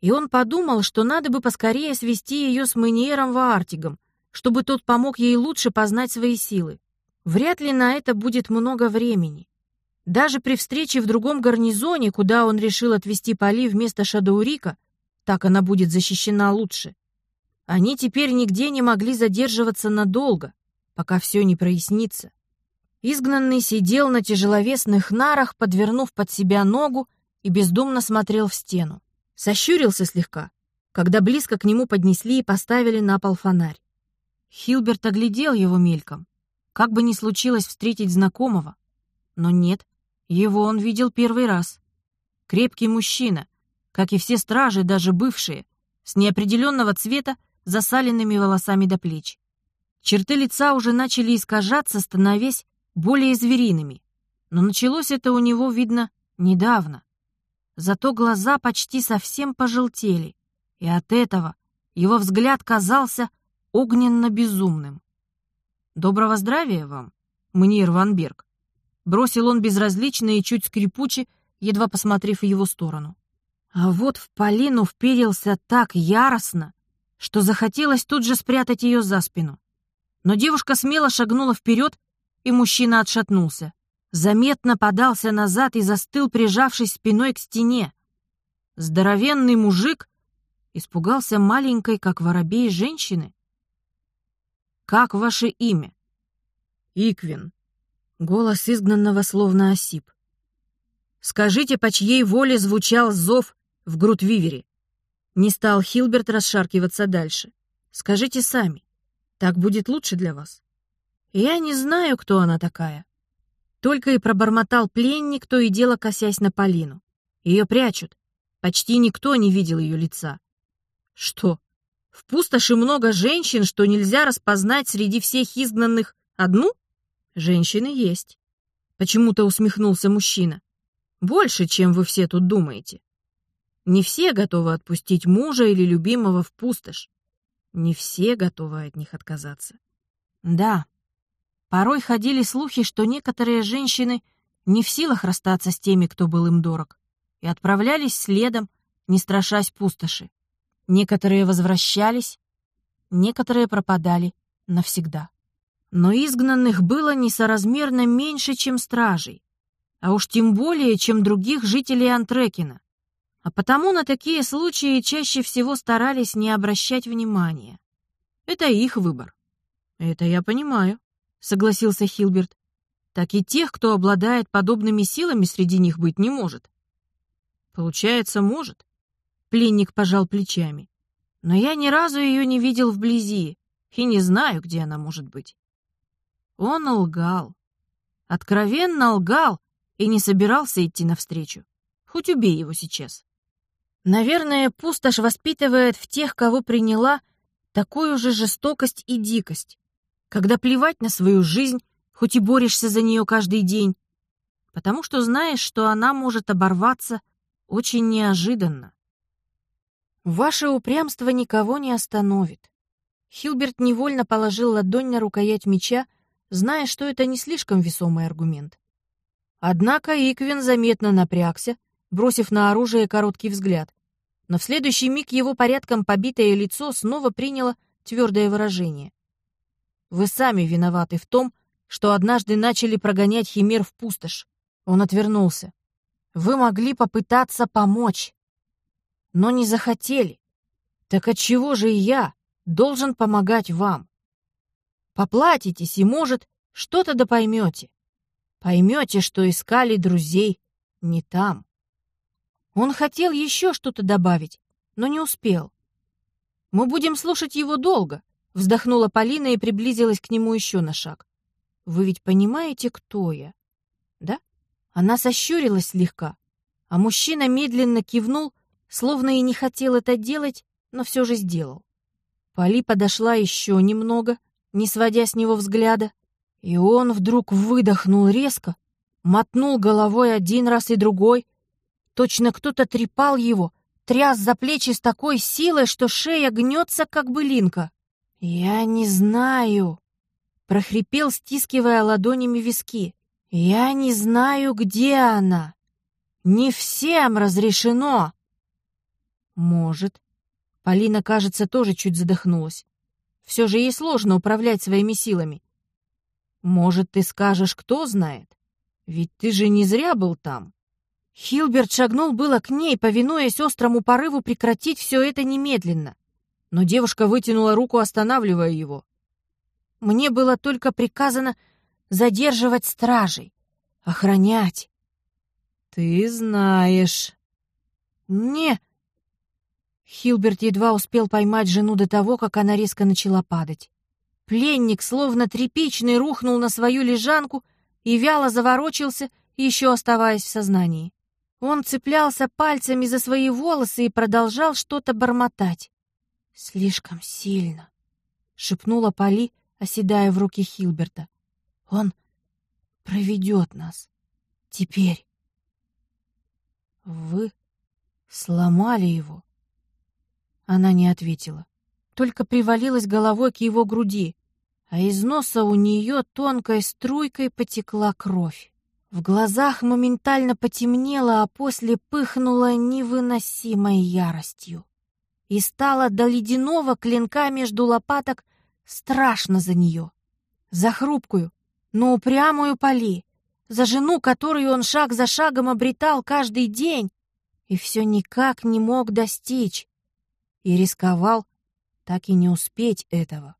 И он подумал, что надо бы поскорее свести ее с Маниером Ваартигом, чтобы тот помог ей лучше познать свои силы. Вряд ли на это будет много времени. Даже при встрече в другом гарнизоне, куда он решил отвезти Поли вместо Шадоурика, так она будет защищена лучше. Они теперь нигде не могли задерживаться надолго, пока все не прояснится. Изгнанный сидел на тяжеловесных нарах, подвернув под себя ногу и бездумно смотрел в стену. Сощурился слегка, когда близко к нему поднесли и поставили на пол фонарь. Хилберт оглядел его мельком, как бы ни случилось встретить знакомого. Но нет, его он видел первый раз. Крепкий мужчина, как и все стражи, даже бывшие, с неопределенного цвета засаленными волосами до плеч. Черты лица уже начали искажаться, становясь более звериными. Но началось это у него, видно, недавно. Зато глаза почти совсем пожелтели, и от этого его взгляд казался огненно-безумным. «Доброго здравия вам, Мнир Ванберг!» Бросил он безразлично и чуть скрипуче, едва посмотрев в его сторону. А вот в Полину вперился так яростно, что захотелось тут же спрятать ее за спину. Но девушка смело шагнула вперед, и мужчина отшатнулся. Заметно подался назад и застыл, прижавшись спиной к стене. Здоровенный мужик испугался маленькой, как воробей, женщины. «Как ваше имя?» «Иквин». Голос изгнанного словно осип. «Скажите, по чьей воле звучал зов в Грудвивере?» Не стал Хилберт расшаркиваться дальше. Скажите сами, так будет лучше для вас. Я не знаю, кто она такая. Только и пробормотал пленник, то и дело косясь на Полину. Ее прячут. Почти никто не видел ее лица. Что, в пустоши много женщин, что нельзя распознать среди всех изгнанных одну? Женщины есть. Почему-то усмехнулся мужчина. Больше, чем вы все тут думаете. Не все готовы отпустить мужа или любимого в пустошь. Не все готовы от них отказаться. Да, порой ходили слухи, что некоторые женщины не в силах расстаться с теми, кто был им дорог, и отправлялись следом, не страшась пустоши. Некоторые возвращались, некоторые пропадали навсегда. Но изгнанных было несоразмерно меньше, чем стражей, а уж тем более, чем других жителей Антрекина а потому на такие случаи чаще всего старались не обращать внимания. Это их выбор. Это я понимаю, согласился Хилберт. Так и тех, кто обладает подобными силами, среди них быть не может. Получается, может. Пленник пожал плечами. Но я ни разу ее не видел вблизи и не знаю, где она может быть. Он лгал. Откровенно лгал и не собирался идти навстречу. Хоть убей его сейчас. Наверное, пустошь воспитывает в тех, кого приняла, такую же жестокость и дикость, когда плевать на свою жизнь, хоть и борешься за нее каждый день, потому что знаешь, что она может оборваться очень неожиданно. Ваше упрямство никого не остановит. Хилберт невольно положил ладонь на рукоять меча, зная, что это не слишком весомый аргумент. Однако Иквин заметно напрягся, бросив на оружие короткий взгляд. Но в следующий миг его порядком побитое лицо снова приняло твердое выражение. «Вы сами виноваты в том, что однажды начали прогонять химер в пустошь». Он отвернулся. «Вы могли попытаться помочь, но не захотели. Так отчего же я должен помогать вам? Поплатитесь, и, может, что-то да поймете. Поймете, что искали друзей не там. Он хотел еще что-то добавить, но не успел. «Мы будем слушать его долго», — вздохнула Полина и приблизилась к нему еще на шаг. «Вы ведь понимаете, кто я?» «Да?» Она сощурилась слегка, а мужчина медленно кивнул, словно и не хотел это делать, но все же сделал. Поли подошла еще немного, не сводя с него взгляда, и он вдруг выдохнул резко, мотнул головой один раз и другой, точно кто-то трепал его, тряс за плечи с такой силой, что шея гнется, как былинка. «Я не знаю», — прохрипел, стискивая ладонями виски. «Я не знаю, где она. Не всем разрешено». «Может». Полина, кажется, тоже чуть задохнулась. Все же ей сложно управлять своими силами. Может, ты скажешь, кто знает? Ведь ты же не зря был там. Хилберт шагнул было к ней, повинуясь острому порыву прекратить все это немедленно. Но девушка вытянула руку, останавливая его. Мне было только приказано задерживать стражей, охранять. Ты знаешь. Не, Хилберт едва успел поймать жену до того, как она резко начала падать. Пленник, словно тряпичный, рухнул на свою лежанку и вяло заворочился, еще оставаясь в сознании. Он цеплялся пальцами за свои волосы и продолжал что-то бормотать. «Слишком сильно», — шепнула Поли, оседая в руки Хилберта. «Он проведет нас. Теперь». «Вы сломали его», она не ответила, только привалилась головой к его груди, а из носа у нее тонкой струйкой потекла кровь. В глазах моментально потемнело, а после пыхнуло невыносимой яростью. И стало до ледяного клинка между лопаток страшно за нее. За хрупкую, но упрямую Поли, за жену, которую он шаг за шагом обретал каждый день и все никак не мог достичь и рисковал так и не успеть этого.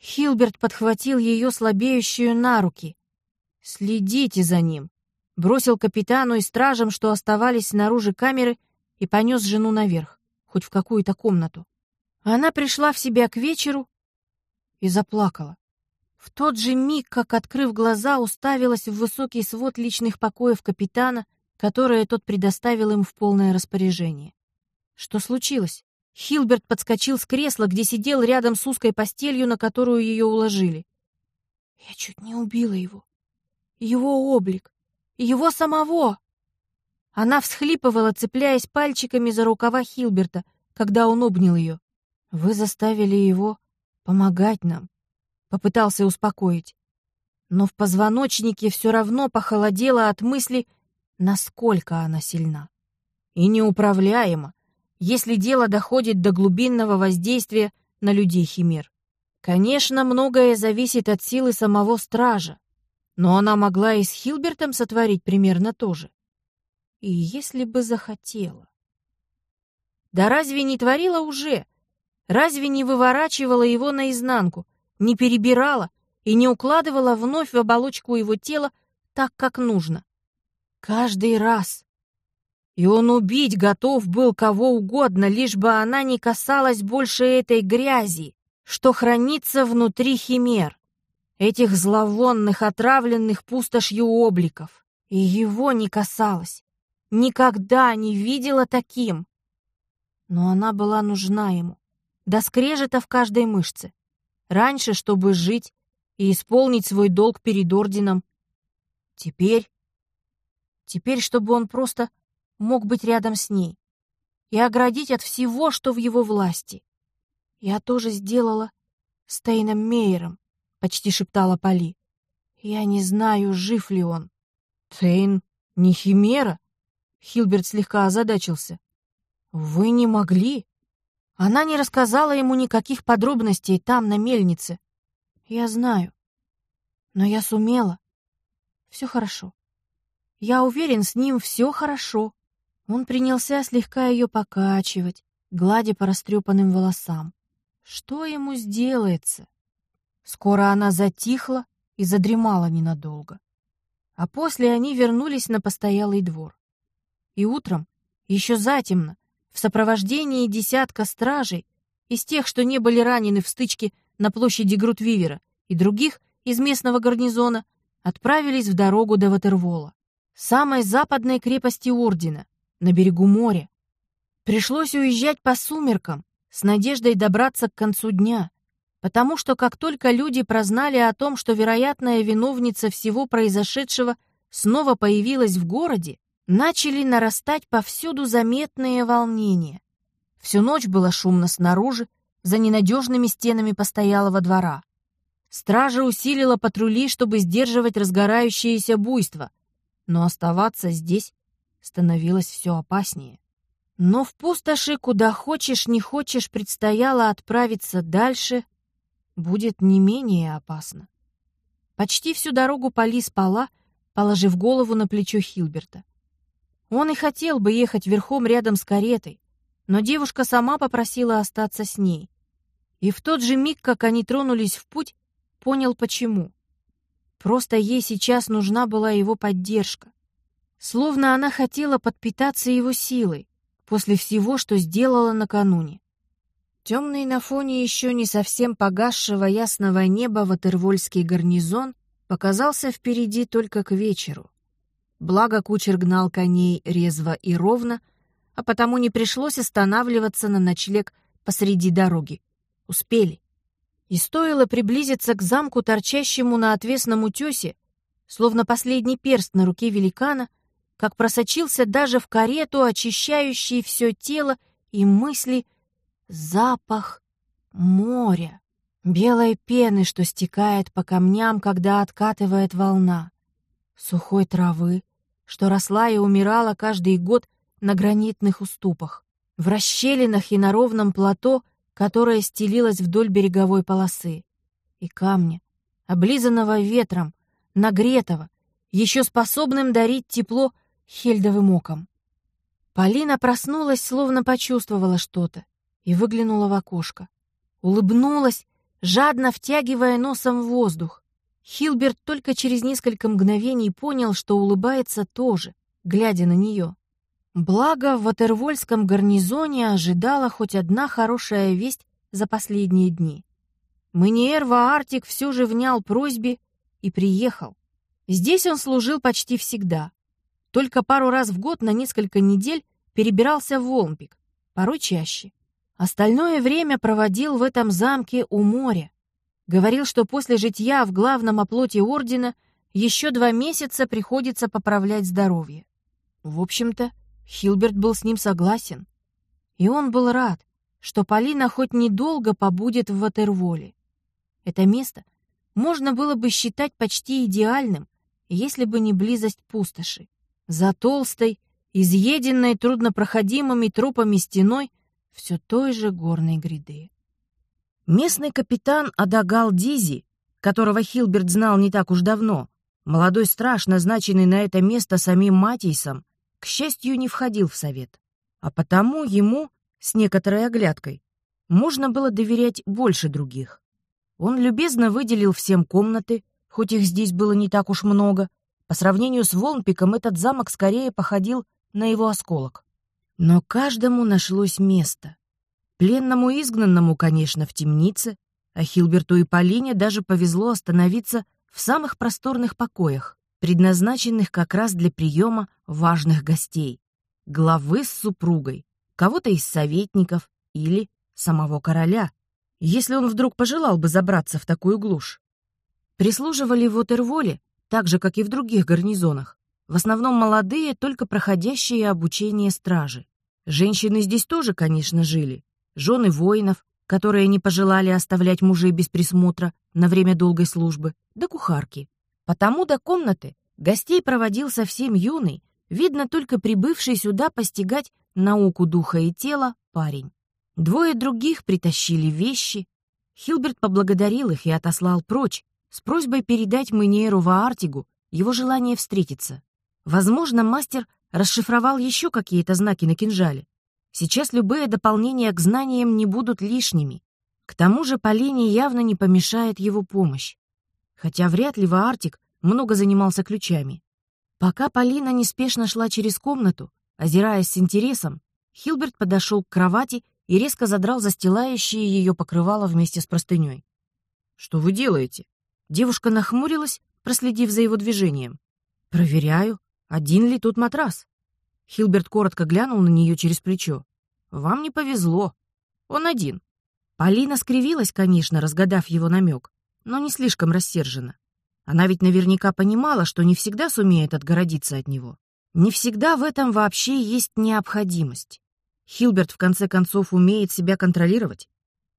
Хилберт подхватил ее слабеющую на руки. «Следите за ним!» Бросил капитану и стражам, что оставались снаружи камеры, и понес жену наверх, хоть в какую-то комнату. Она пришла в себя к вечеру и заплакала. В тот же миг, как, открыв глаза, уставилась в высокий свод личных покоев капитана, которые тот предоставил им в полное распоряжение. Что случилось? Хилберт подскочил с кресла, где сидел рядом с узкой постелью, на которую ее уложили. Я чуть не убила его. Его облик. Его самого. Она всхлипывала, цепляясь пальчиками за рукава Хилберта, когда он обнял ее. «Вы заставили его помогать нам», — попытался успокоить. Но в позвоночнике все равно похолодело от мысли, насколько она сильна. И неуправляема, если дело доходит до глубинного воздействия на людей Химер. Конечно, многое зависит от силы самого стража, но она могла и с Хилбертом сотворить примерно то же. И если бы захотела. Да разве не творила уже? Разве не выворачивала его наизнанку, не перебирала и не укладывала вновь в оболочку его тела так, как нужно? Каждый раз, и он убить готов был кого угодно, лишь бы она не касалась больше этой грязи, что хранится внутри химер, этих зловонных, отравленных пустошью обликов. И его не касалась. Никогда не видела таким. Но она была нужна ему, до скрежета в каждой мышце. Раньше, чтобы жить и исполнить свой долг перед орденом. Теперь... Теперь, чтобы он просто мог быть рядом с ней и оградить от всего, что в его власти. Я тоже сделала с Тейном Мейером, почти шептала Поли. Я не знаю, жив ли он. Тейн не химера? Хилберт слегка озадачился. Вы не могли? Она не рассказала ему никаких подробностей там, на мельнице. Я знаю. Но я сумела. Все хорошо. Я уверен, с ним все хорошо. Он принялся слегка ее покачивать, гладя по растрепанным волосам. Что ему сделается? Скоро она затихла и задремала ненадолго. А после они вернулись на постоялый двор. И утром, еще затемно, в сопровождении десятка стражей, из тех, что не были ранены в стычке на площади Грутвивера, и других из местного гарнизона, отправились в дорогу до Ватервола, самой западной крепости Ордена, на берегу моря. Пришлось уезжать по сумеркам, с надеждой добраться к концу дня, потому что как только люди прознали о том, что вероятная виновница всего произошедшего снова появилась в городе, начали нарастать повсюду заметные волнения. Всю ночь было шумно снаружи, за ненадежными стенами постоялого двора. Стража усилила патрули, чтобы сдерживать разгорающееся буйство, но оставаться здесь становилось все опаснее. Но в пустоши, куда хочешь, не хочешь, предстояло отправиться дальше, будет не менее опасно. Почти всю дорогу Поли спала, положив голову на плечо Хилберта. Он и хотел бы ехать верхом рядом с каретой, но девушка сама попросила остаться с ней. И в тот же миг, как они тронулись в путь, понял почему. Просто ей сейчас нужна была его поддержка. Словно она хотела подпитаться его силой после всего, что сделала накануне. Темный на фоне еще не совсем погасшего ясного неба Ватервольский гарнизон показался впереди только к вечеру. Благо кучер гнал коней резво и ровно, а потому не пришлось останавливаться на ночлег посреди дороги. Успели. И стоило приблизиться к замку, торчащему на отвесном утесе, словно последний перст на руке великана, как просочился даже в карету, очищающий все тело и мысли, запах моря, белой пены, что стекает по камням, когда откатывает волна, сухой травы, что росла и умирала каждый год на гранитных уступах, в расщелинах и на ровном плато, которое стелилось вдоль береговой полосы, и камня, облизанного ветром, нагретого, еще способным дарить тепло хельдовым оком. Полина проснулась, словно почувствовала что-то, и выглянула в окошко. Улыбнулась, жадно втягивая носом воздух. Хилберт только через несколько мгновений понял, что улыбается тоже, глядя на нее. Благо, в Ватервольском гарнизоне ожидала хоть одна хорошая весть за последние дни. Маниерва Артик все же внял просьбе и приехал. Здесь он служил почти всегда. Только пару раз в год на несколько недель перебирался в Волмпик, порой чаще. Остальное время проводил в этом замке у моря, Говорил, что после житья в главном оплоте ордена еще два месяца приходится поправлять здоровье. В общем-то, Хилберт был с ним согласен. И он был рад, что Полина хоть недолго побудет в Ватерволе. Это место можно было бы считать почти идеальным, если бы не близость пустоши. За толстой, изъеденной труднопроходимыми тропами стеной все той же горной гряды. Местный капитан Адагал Дизи, которого Хилберт знал не так уж давно, молодой страж, назначенный на это место самим Матейсом, к счастью, не входил в совет. А потому ему, с некоторой оглядкой, можно было доверять больше других. Он любезно выделил всем комнаты, хоть их здесь было не так уж много. По сравнению с Волнпиком этот замок скорее походил на его осколок. Но каждому нашлось место. Пленному изгнанному, конечно, в темнице, а Хилберту и Полине даже повезло остановиться в самых просторных покоях, предназначенных как раз для приема важных гостей, главы с супругой, кого-то из советников или самого короля, если он вдруг пожелал бы забраться в такую глушь. Прислуживали в Отерволе, так же, как и в других гарнизонах, в основном молодые, только проходящие обучение стражи. Женщины здесь тоже, конечно, жили, жены воинов, которые не пожелали оставлять мужей без присмотра на время долгой службы, да кухарки. Потому до комнаты гостей проводил совсем юный, видно только прибывший сюда постигать науку духа и тела парень. Двое других притащили вещи. Хилберт поблагодарил их и отослал прочь с просьбой передать Мэнейру Ваартигу его желание встретиться. Возможно, мастер расшифровал еще какие-то знаки на кинжале. Сейчас любые дополнения к знаниям не будут лишними. К тому же Полине явно не помешает его помощь. Хотя вряд ли Ваартик много занимался ключами. Пока Полина неспешно шла через комнату, озираясь с интересом, Хилберт подошел к кровати и резко задрал застилающее ее покрывало вместе с простыней. «Что вы делаете?» Девушка нахмурилась, проследив за его движением. «Проверяю, один ли тут матрас?» Хилберт коротко глянул на нее через плечо. «Вам не повезло. Он один». Полина скривилась, конечно, разгадав его намек, но не слишком рассержена. Она ведь наверняка понимала, что не всегда сумеет отгородиться от него. Не всегда в этом вообще есть необходимость. Хилберт, в конце концов, умеет себя контролировать.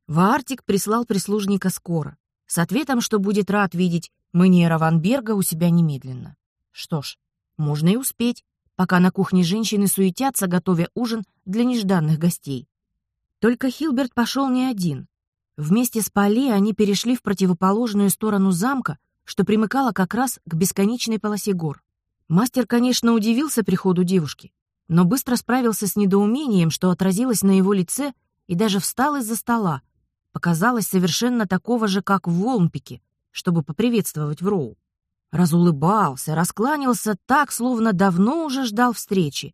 Ваартик прислал прислужника скоро, с ответом, что будет рад видеть Мэниера Ван Берга у себя немедленно. Что ж, можно и успеть, пока на кухне женщины суетятся, готовя ужин для нежданных гостей. Только Хилберт пошел не один. Вместе с Поли они перешли в противоположную сторону замка, что примыкало как раз к бесконечной полосе гор. Мастер, конечно, удивился приходу девушки, но быстро справился с недоумением, что отразилось на его лице, и даже встал из-за стола. Показалось совершенно такого же, как в Волнпике, чтобы поприветствовать Вроу. Разулыбался, раскланялся так, словно давно уже ждал встречи.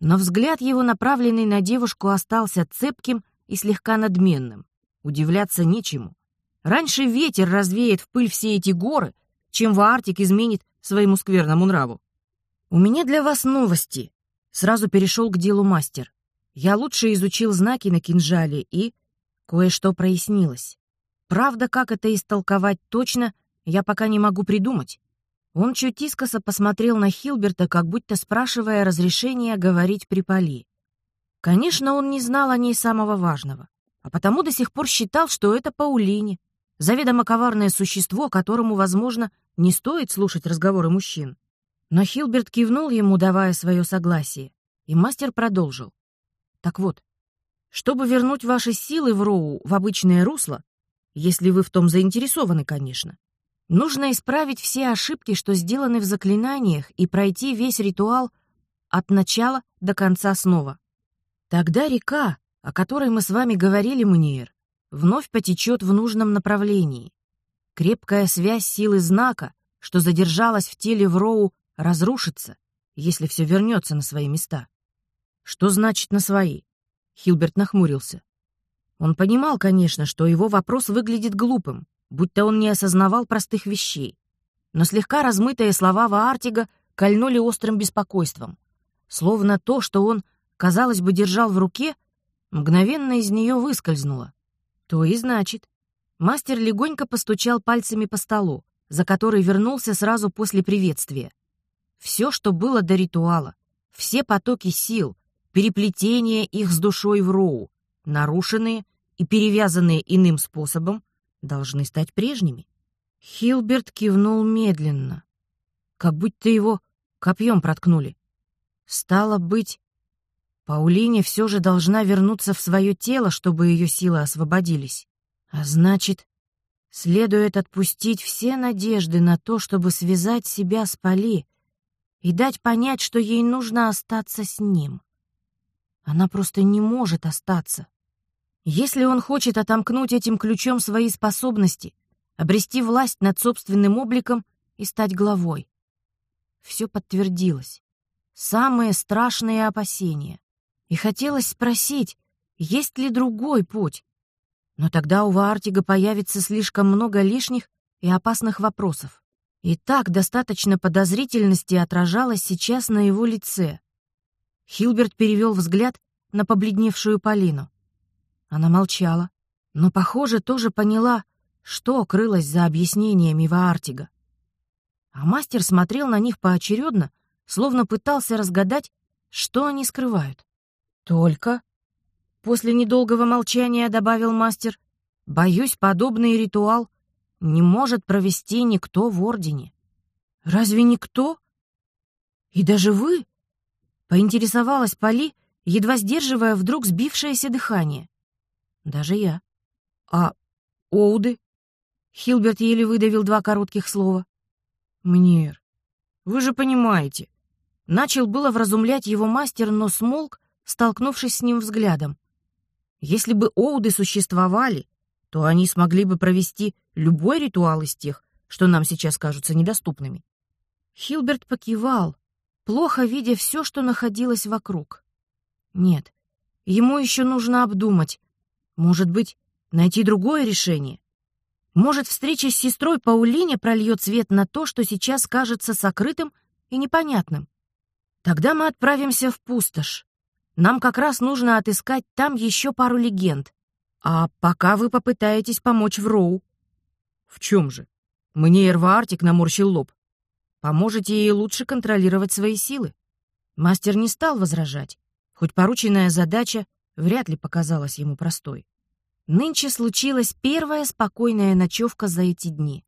Но взгляд его, направленный на девушку, остался цепким и слегка надменным. Удивляться нечему. Раньше ветер развеет в пыль все эти горы, чем Ваартик изменит своему скверному нраву. «У меня для вас новости», — сразу перешел к делу мастер. Я лучше изучил знаки на кинжале, и кое-что прояснилось. Правда, как это истолковать точно, я пока не могу придумать. Он чуть искоса посмотрел на Хилберта, как будто спрашивая разрешения говорить при Поли. Конечно, он не знал о ней самого важного, а потому до сих пор считал, что это Паулине, заведомо коварное существо, которому, возможно, не стоит слушать разговоры мужчин. Но Хилберт кивнул ему, давая свое согласие, и мастер продолжил. Так вот, чтобы вернуть ваши силы в Роу в обычное русло, если вы в том заинтересованы, конечно, нужно исправить все ошибки, что сделаны в заклинаниях, и пройти весь ритуал от начала до конца снова. Тогда река, о которой мы с вами говорили, Маниер, вновь потечет в нужном направлении. Крепкая связь силы знака, что задержалась в теле Вроу, разрушится, если все вернется на свои места. Что значит «на свои»? Хилберт нахмурился. Он понимал, конечно, что его вопрос выглядит глупым, будто он не осознавал простых вещей. Но слегка размытые слова Ваартига кольнули острым беспокойством. Словно то, что он, казалось бы, держал в руке, мгновенно из нее выскользнуло. То и значит. Мастер легонько постучал пальцами по столу, за который вернулся сразу после приветствия. Все, что было до ритуала, все потоки сил, переплетение их с душой в роу, нарушенные и перевязанные иным способом, должны стать прежними. Хилберт кивнул медленно, как будто его копьем проткнули. Стало быть, Паулине все же должна вернуться в свое тело, чтобы ее силы освободились. А значит, следует отпустить все надежды на то, чтобы связать себя с Поли и дать понять, что ей нужно остаться с ним. Она просто не может остаться. Если он хочет отомкнуть этим ключом свои способности, обрести власть над собственным обликом и стать главой. Все подтвердилось. Самые страшные опасения. И хотелось спросить, есть ли другой путь. Но тогда у Ваартига появится слишком много лишних и опасных вопросов. И так достаточно подозрительности отражалось сейчас на его лице. Хилберт перевел взгляд на побледневшую Полину. Она молчала, но, похоже, тоже поняла, что крылось за объяснениями Ваартига. А мастер смотрел на них поочередно, словно пытался разгадать, что они скрывают. «Только...» — после недолгого молчания добавил мастер. «Боюсь, подобный ритуал не может провести никто в Ордене. Разве никто? И даже вы? Поинтересовалась Поли, едва сдерживая вдруг сбившееся дыхание. Даже я. А Оуды? Хилберт еле выдавил два коротких слова. Мнер, вы же понимаете. Начал было вразумлять его мастер, но смолк, столкнувшись с ним взглядом. Если бы Оуды существовали, то они смогли бы провести любой ритуал из тех, что нам сейчас кажутся недоступными. Хилберт покивал, плохо видя все, что находилось вокруг. Нет, ему еще нужно обдумать. Может быть, найти другое решение. Может, встреча с сестрой Паулине прольет свет на то, что сейчас кажется сокрытым и непонятным. Тогда мы отправимся в пустошь. Нам как раз нужно отыскать там еще пару легенд. А пока вы попытаетесь помочь в Роу. В чем же? Мне Эрва Артик наморщил лоб. Поможете ей лучше контролировать свои силы. Мастер не стал возражать, хоть порученная задача вряд ли показалась ему простой. Нынче случилась первая спокойная ночевка за эти дни.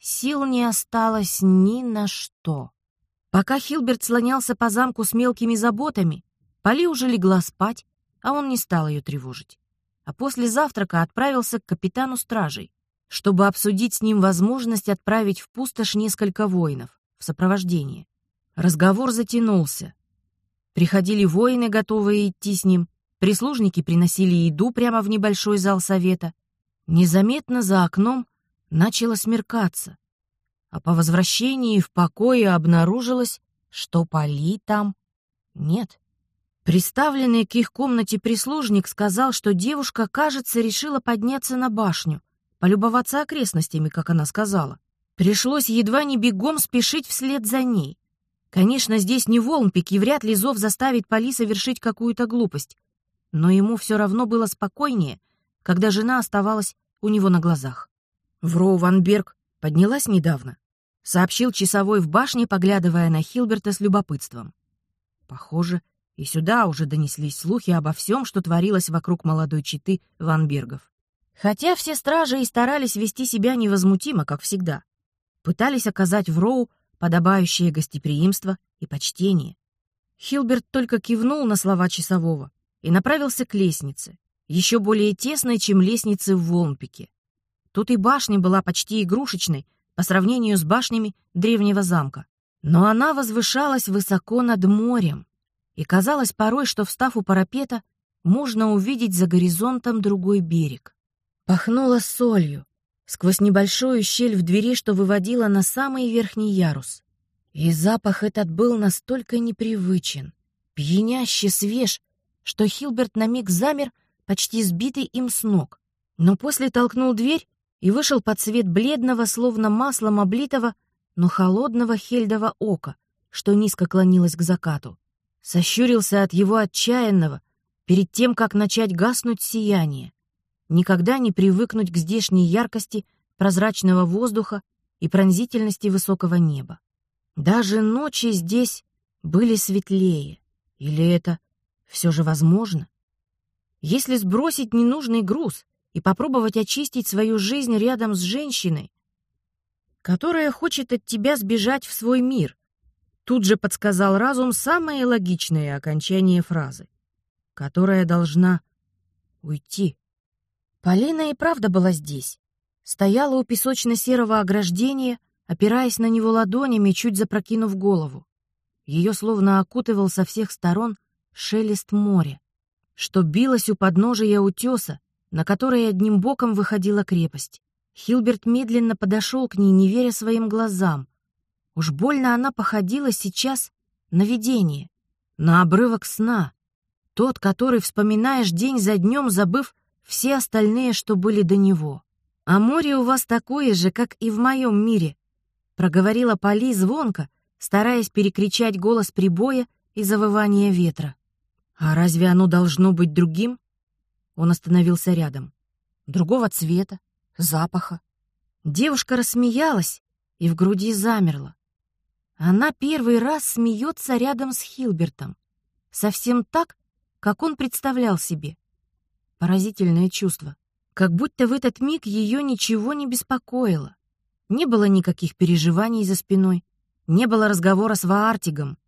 Сил не осталось ни на что. Пока Хилберт слонялся по замку с мелкими заботами, Поли уже легла спать, а он не стал ее тревожить. А после завтрака отправился к капитану стражей, чтобы обсудить с ним возможность отправить в пустошь несколько воинов в сопровождении. Разговор затянулся. Приходили воины, готовые идти с ним, прислужники приносили еду прямо в небольшой зал совета. Незаметно за окном начало смеркаться, а по возвращении в покое обнаружилось, что Поли там нет. Приставленный к их комнате прислужник сказал, что девушка, кажется, решила подняться на башню, полюбоваться окрестностями, как она сказала. Пришлось едва не бегом спешить вслед за ней. Конечно, здесь не Волнпик, и вряд ли зов заставит Поли совершить какую-то глупость. Но ему все равно было спокойнее, когда жена оставалась у него на глазах. Вроу Ванберг поднялась недавно, сообщил часовой в башне, поглядывая на Хилберта с любопытством. Похоже, и сюда уже донеслись слухи обо всем, что творилось вокруг молодой четы Ванбергов. Хотя все стражи и старались вести себя невозмутимо, как всегда пытались оказать в Роу подобающее гостеприимство и почтение. Хилберт только кивнул на слова часового и направился к лестнице, еще более тесной, чем лестницы в Волнпике. Тут и башня была почти игрушечной по сравнению с башнями древнего замка. Но она возвышалась высоко над морем, и казалось порой, что, встав у парапета, можно увидеть за горизонтом другой берег. Пахнуло солью, сквозь небольшую щель в двери, что выводила на самый верхний ярус. И запах этот был настолько непривычен, пьяняще свеж, что Хилберт на миг замер, почти сбитый им с ног. Но после толкнул дверь и вышел под свет бледного, словно маслом облитого, но холодного хельдова ока, что низко клонилось к закату. Сощурился от его отчаянного, перед тем, как начать гаснуть сияние никогда не привыкнуть к здешней яркости прозрачного воздуха и пронзительности высокого неба. Даже ночи здесь были светлее. Или это все же возможно? Если сбросить ненужный груз и попробовать очистить свою жизнь рядом с женщиной, которая хочет от тебя сбежать в свой мир, тут же подсказал разум самое логичное окончание фразы, которая должна уйти. Полина и правда была здесь. Стояла у песочно-серого ограждения, опираясь на него ладонями, чуть запрокинув голову. Ее словно окутывал со всех сторон шелест моря, что билось у подножия утеса, на которой одним боком выходила крепость. Хилберт медленно подошел к ней, не веря своим глазам. Уж больно она походила сейчас на видение, на обрывок сна, тот, который вспоминаешь день за днем, забыв все остальные, что были до него. «А море у вас такое же, как и в моем мире», — проговорила Поли звонко, стараясь перекричать голос прибоя и завывания ветра. «А разве оно должно быть другим?» Он остановился рядом. «Другого цвета, запаха». Девушка рассмеялась и в груди замерла. Она первый раз смеется рядом с Хилбертом. Совсем так, как он представлял себе. Поразительное чувство. Как будто в этот миг ее ничего не беспокоило. Не было никаких переживаний за спиной, не было разговора с Ваартигом.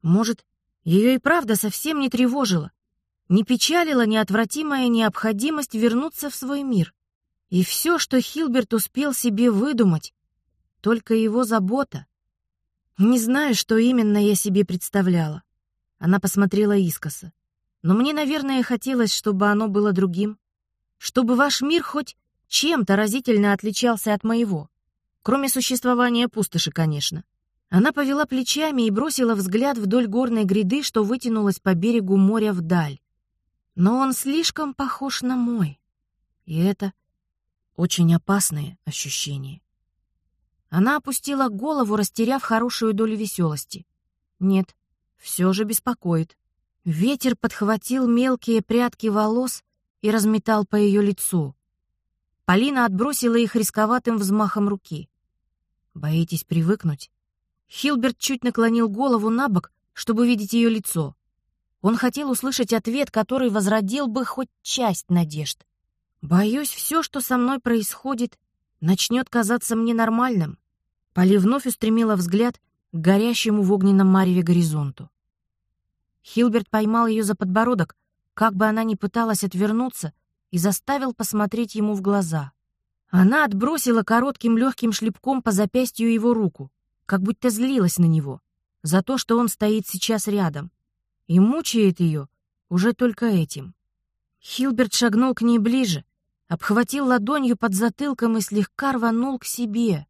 Может, ее и правда совсем не тревожило, не печалила неотвратимая необходимость вернуться в свой мир. И все, что Хилберт успел себе выдумать, только его забота. Не знаю, что именно я себе представляла. Она посмотрела искоса. Но мне, наверное, хотелось, чтобы оно было другим. Чтобы ваш мир хоть чем-то разительно отличался от моего. Кроме существования пустоши, конечно. Она повела плечами и бросила взгляд вдоль горной гряды, что вытянулась по берегу моря вдаль. Но он слишком похож на мой. И это очень опасные ощущения. Она опустила голову, растеряв хорошую долю веселости. Нет, все же беспокоит. Ветер подхватил мелкие прядки волос и разметал по ее лицу. Полина отбросила их рисковатым взмахом руки. «Боитесь привыкнуть?» Хилберт чуть наклонил голову на бок, чтобы видеть ее лицо. Он хотел услышать ответ, который возродил бы хоть часть надежд. Боюсь, все, что со мной происходит, начнет казаться мне нормальным. Поли вновь устремила взгляд к горящему в огненном мареве горизонту. Хилберт поймал ее за подбородок, как бы она ни пыталась отвернуться, и заставил посмотреть ему в глаза. Она отбросила коротким легким шлепком по запястью его руку, как будто злилась на него, за то, что он стоит сейчас рядом, и мучает ее уже только этим. Хилберт шагнул к ней ближе, обхватил ладонью под затылком и слегка рванул к себе.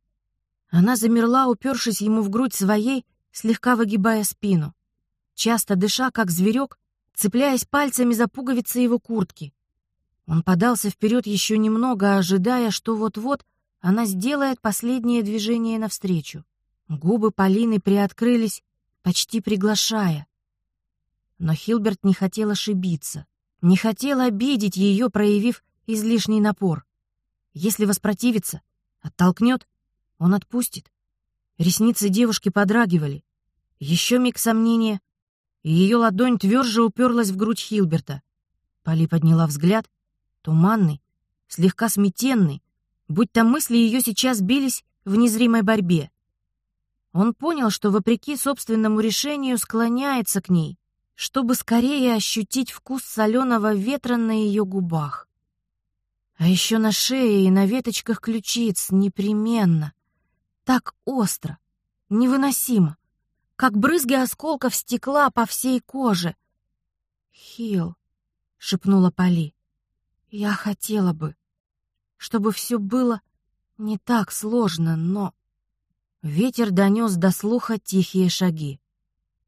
Она замерла, упершись ему в грудь своей, слегка выгибая спину, часто дыша, как зверек, цепляясь пальцами за пуговицы его куртки. Он подался вперед еще немного, ожидая, что вот-вот она сделает последнее движение навстречу. Губы Полины приоткрылись, почти приглашая. Но Хилберт не хотел ошибиться, не хотел обидеть ее, проявив излишний напор. Если воспротивится, оттолкнет, он отпустит. Ресницы девушки подрагивали. Еще миг сомнения, и ее ладонь тверже уперлась в грудь Хилберта. Поли подняла взгляд, туманный, слегка сметенный, будто мысли ее сейчас бились в незримой борьбе. Он понял, что, вопреки собственному решению, склоняется к ней, чтобы скорее ощутить вкус соленого ветра на ее губах. А еще на шее и на веточках ключиц непременно. Так остро, невыносимо, как брызги осколков стекла по всей коже. «Хил», — шепнула Поли, — «я хотела бы, чтобы все было не так сложно, но...» Ветер донес до слуха тихие шаги.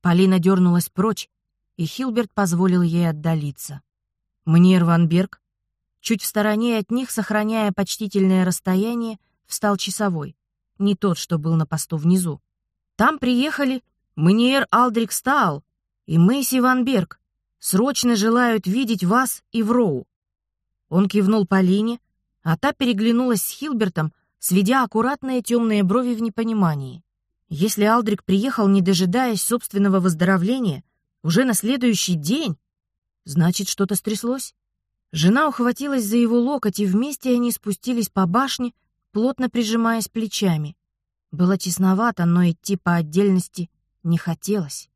Полина дернулась прочь, и Хилберт позволил ей отдалиться. Мнер Ванберг Чуть в стороне от них, сохраняя почтительное расстояние, встал часовой. Не тот, что был на посту внизу. Там приехали Маниер Алдрик Стаал и Мэйси Ван Берг. Срочно желают видеть вас и Вроу. Он кивнул Полине, а та переглянулась с Хилбертом, сведя аккуратные темные брови в непонимании. Если Алдрик приехал, не дожидаясь собственного выздоровления, уже на следующий день, значит, что-то стряслось. Жена ухватилась за его локоть, и вместе они спустились по башне, плотно прижимаясь плечами. Было тесновато, но идти по отдельности не хотелось.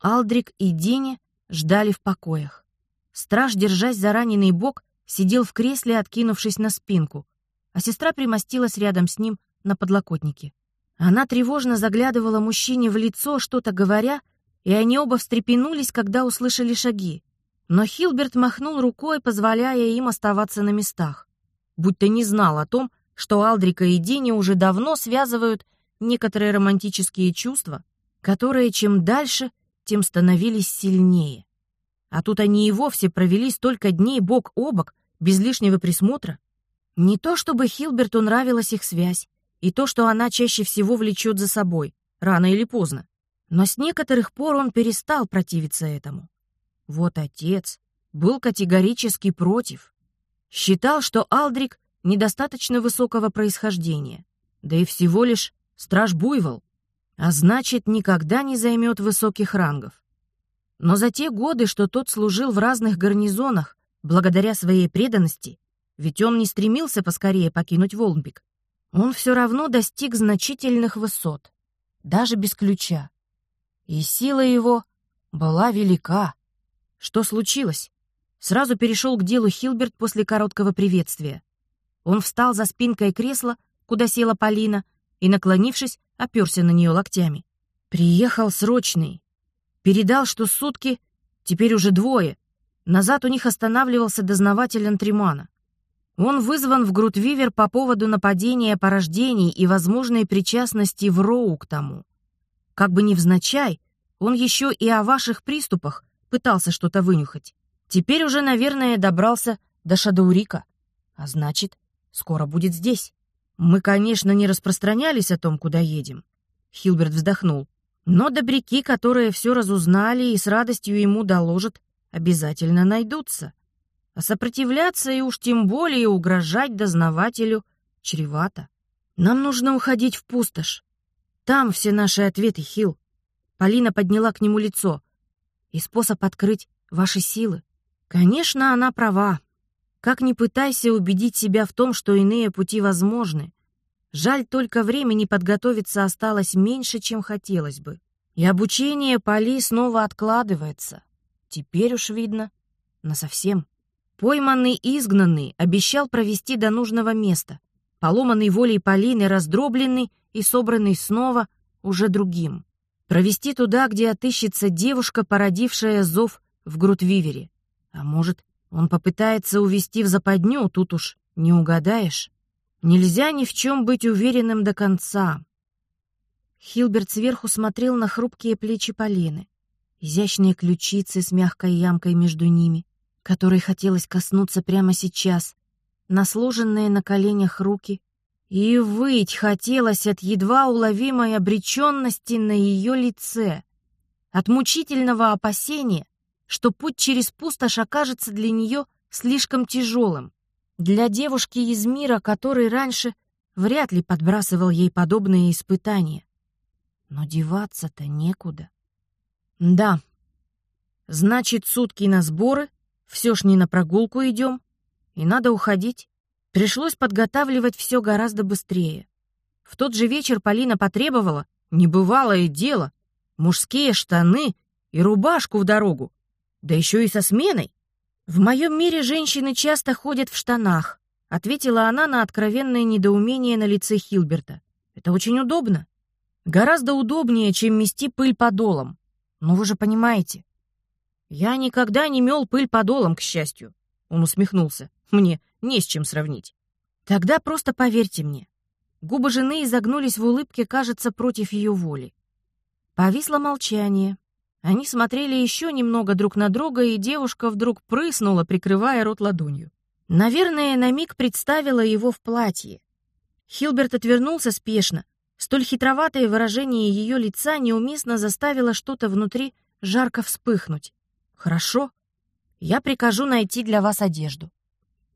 Алдрик и Дини ждали в покоях. Страж, держась за раненый бок, сидел в кресле, откинувшись на спинку, а сестра примостилась рядом с ним на подлокотнике. Она тревожно заглядывала мужчине в лицо, что-то говоря, и они оба встрепенулись, когда услышали шаги. Но Хилберт махнул рукой, позволяя им оставаться на местах, будто не знал о том, что Алдрика и Дини уже давно связывают некоторые романтические чувства, которые чем дальше, тем становились сильнее. А тут они и вовсе провели столько дней бок о бок, без лишнего присмотра. Не то чтобы Хилберту нравилась их связь, и то, что она чаще всего влечет за собой, рано или поздно. Но с некоторых пор он перестал противиться этому. Вот отец был категорически против. Считал, что Алдрик недостаточно высокого происхождения, да и всего лишь страж-буйвол, а значит, никогда не займет высоких рангов. Но за те годы, что тот служил в разных гарнизонах, благодаря своей преданности, ведь он не стремился поскорее покинуть Волнбик, он все равно достиг значительных высот. даже без ключа. И сила его была велика. Что случилось? Сразу перешел к делу Хилберт после короткого приветствия. Он встал за спинкой кресла, куда села Полина, и, наклонившись, оперся на нее локтями. Приехал срочный. Передал, что сутки, теперь уже двое. Назад у них останавливался дознаватель Антримана. Он вызван в Грутвивер по поводу нападения порождений и возможной причастности в Роу к тому. Как бы невзначай, он еще и о ваших приступах пытался что-то вынюхать. Теперь уже, наверное, добрался до Шадаурика. А значит, скоро будет здесь. Мы, конечно, не распространялись о том, куда едем. Хилберт вздохнул. Но добряки, которые все разузнали и с радостью ему доложат, обязательно найдутся. А сопротивляться и уж тем более угрожать дознавателю чревато. Нам нужно уходить в пустошь. Там все наши ответы, Хил. Полина подняла к нему лицо. И способ открыть ваши силы. Конечно, она права. Как ни пытайся убедить себя в том, что иные пути возможны. Жаль, только времени подготовиться осталось меньше, чем хотелось бы. И обучение Поли снова откладывается. Теперь уж видно, насовсем. Пойманный изгнанный обещал провести до нужного места. Поломанный волей Полины, раздробленный и собранный снова уже другим. Провести туда, где отыщется девушка, породившая зов в Грутвивере. А может, он попытается увести в западню, тут уж не угадаешь. Нельзя ни в чем быть уверенным до конца. Хилберт сверху смотрел на хрупкие плечи Полины, изящные ключицы с мягкой ямкой между ними, которой хотелось коснуться прямо сейчас, на сложенные на коленях руки, и выть хотелось от едва уловимой обреченности на ее лице, от мучительного опасения, что путь через пустошь окажется для нее слишком тяжелым. Для девушки из мира, который раньше вряд ли подбрасывал ей подобные испытания. Но деваться-то некуда. Да, значит, сутки на сборы, все ж не на прогулку идем, и надо уходить. Пришлось подготавливать все гораздо быстрее. В тот же вечер Полина потребовала, небывалое дело, мужские штаны и рубашку в дорогу, да еще и со сменой. В моем мире женщины часто ходят в штанах, ответила она на откровенное недоумение на лице Хилберта. Это очень удобно. Гораздо удобнее, чем мести пыль подолом. Но вы же понимаете. Я никогда не мел пыль подолом, к счастью. Он усмехнулся. Мне не с чем сравнить. Тогда просто поверьте мне. Губы жены изогнулись в улыбке, кажется, против ее воли. Повисло молчание. Они смотрели еще немного друг на друга, и девушка вдруг прыснула, прикрывая рот ладонью. Наверное, на миг представила его в платье. Хилберт отвернулся спешно. Столь хитроватое выражение ее лица неуместно заставило что-то внутри жарко вспыхнуть. «Хорошо. Я прикажу найти для вас одежду».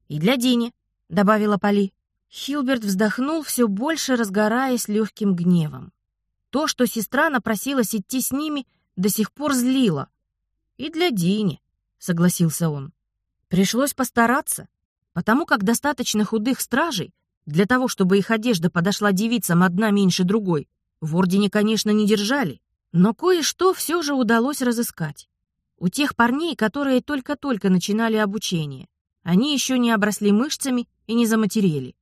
«И для Дини», — добавила Поли. Хилберт вздохнул, все больше разгораясь легким гневом. То, что сестра напросилась идти с ними — до сих пор злила. И для Дини, согласился он. Пришлось постараться, потому как достаточно худых стражей для того, чтобы их одежда подошла девицам одна меньше другой, в ордене, конечно, не держали, но кое-что все же удалось разыскать. У тех парней, которые только-только начинали обучение, они еще не обросли мышцами и не заматерели.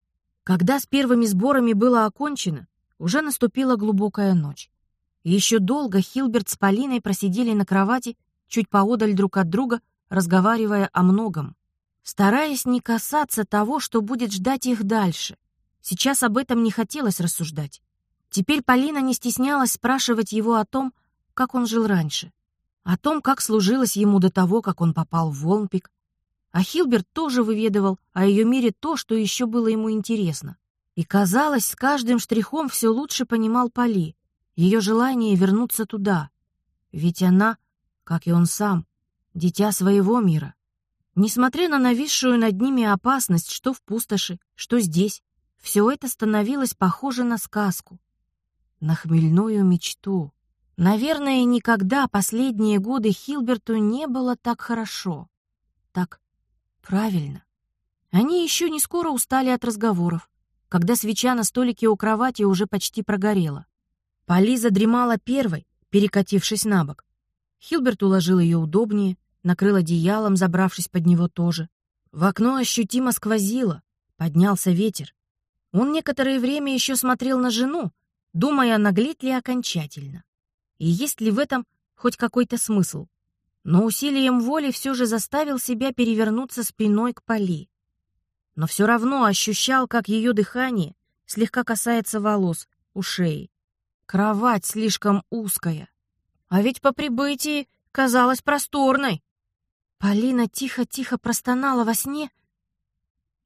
Когда с первыми сборами было окончено, уже наступила глубокая ночь. Еще долго Хилберт с Полиной просидели на кровати, чуть поодаль друг от друга, разговаривая о многом, стараясь не касаться того, что будет ждать их дальше. Сейчас об этом не хотелось рассуждать. Теперь Полина не стеснялась спрашивать его о том, как он жил раньше, о том, как служилось ему до того, как он попал в Волнпик. А Хилберт тоже выведывал о ее мире то, что еще было ему интересно. И, казалось, с каждым штрихом все лучше понимал Поли, ее желание вернуться туда. Ведь она, как и он сам, дитя своего мира. Несмотря на нависшую над ними опасность, что в пустоши, что здесь, все это становилось похоже на сказку, на хмельную мечту. Наверное, никогда последние годы Хилберту не было так хорошо, так правильно. Они еще не скоро устали от разговоров, когда свеча на столике у кровати уже почти прогорела. Поли задремала первой, перекатившись на бок. Хилберт уложил ее удобнее, накрыл одеялом, забравшись под него тоже. В окно ощутимо сквозило, поднялся ветер. Он некоторое время еще смотрел на жену, думая, наглеть ли окончательно. И есть ли в этом хоть какой-то смысл. Но усилием воли все же заставил себя перевернуться спиной к Поли. Но все равно ощущал, как ее дыхание слегка касается волос, у шеи. Кровать слишком узкая. А ведь по прибытии казалась просторной. Полина тихо-тихо простонала во сне,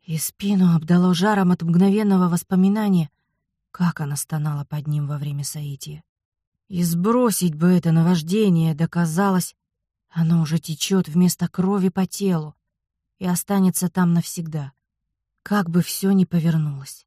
и спину обдало жаром от мгновенного воспоминания, как она стонала под ним во время соития. И сбросить бы это наваждение, доказалось, оно уже течет вместо крови по телу и останется там навсегда, как бы все ни повернулось.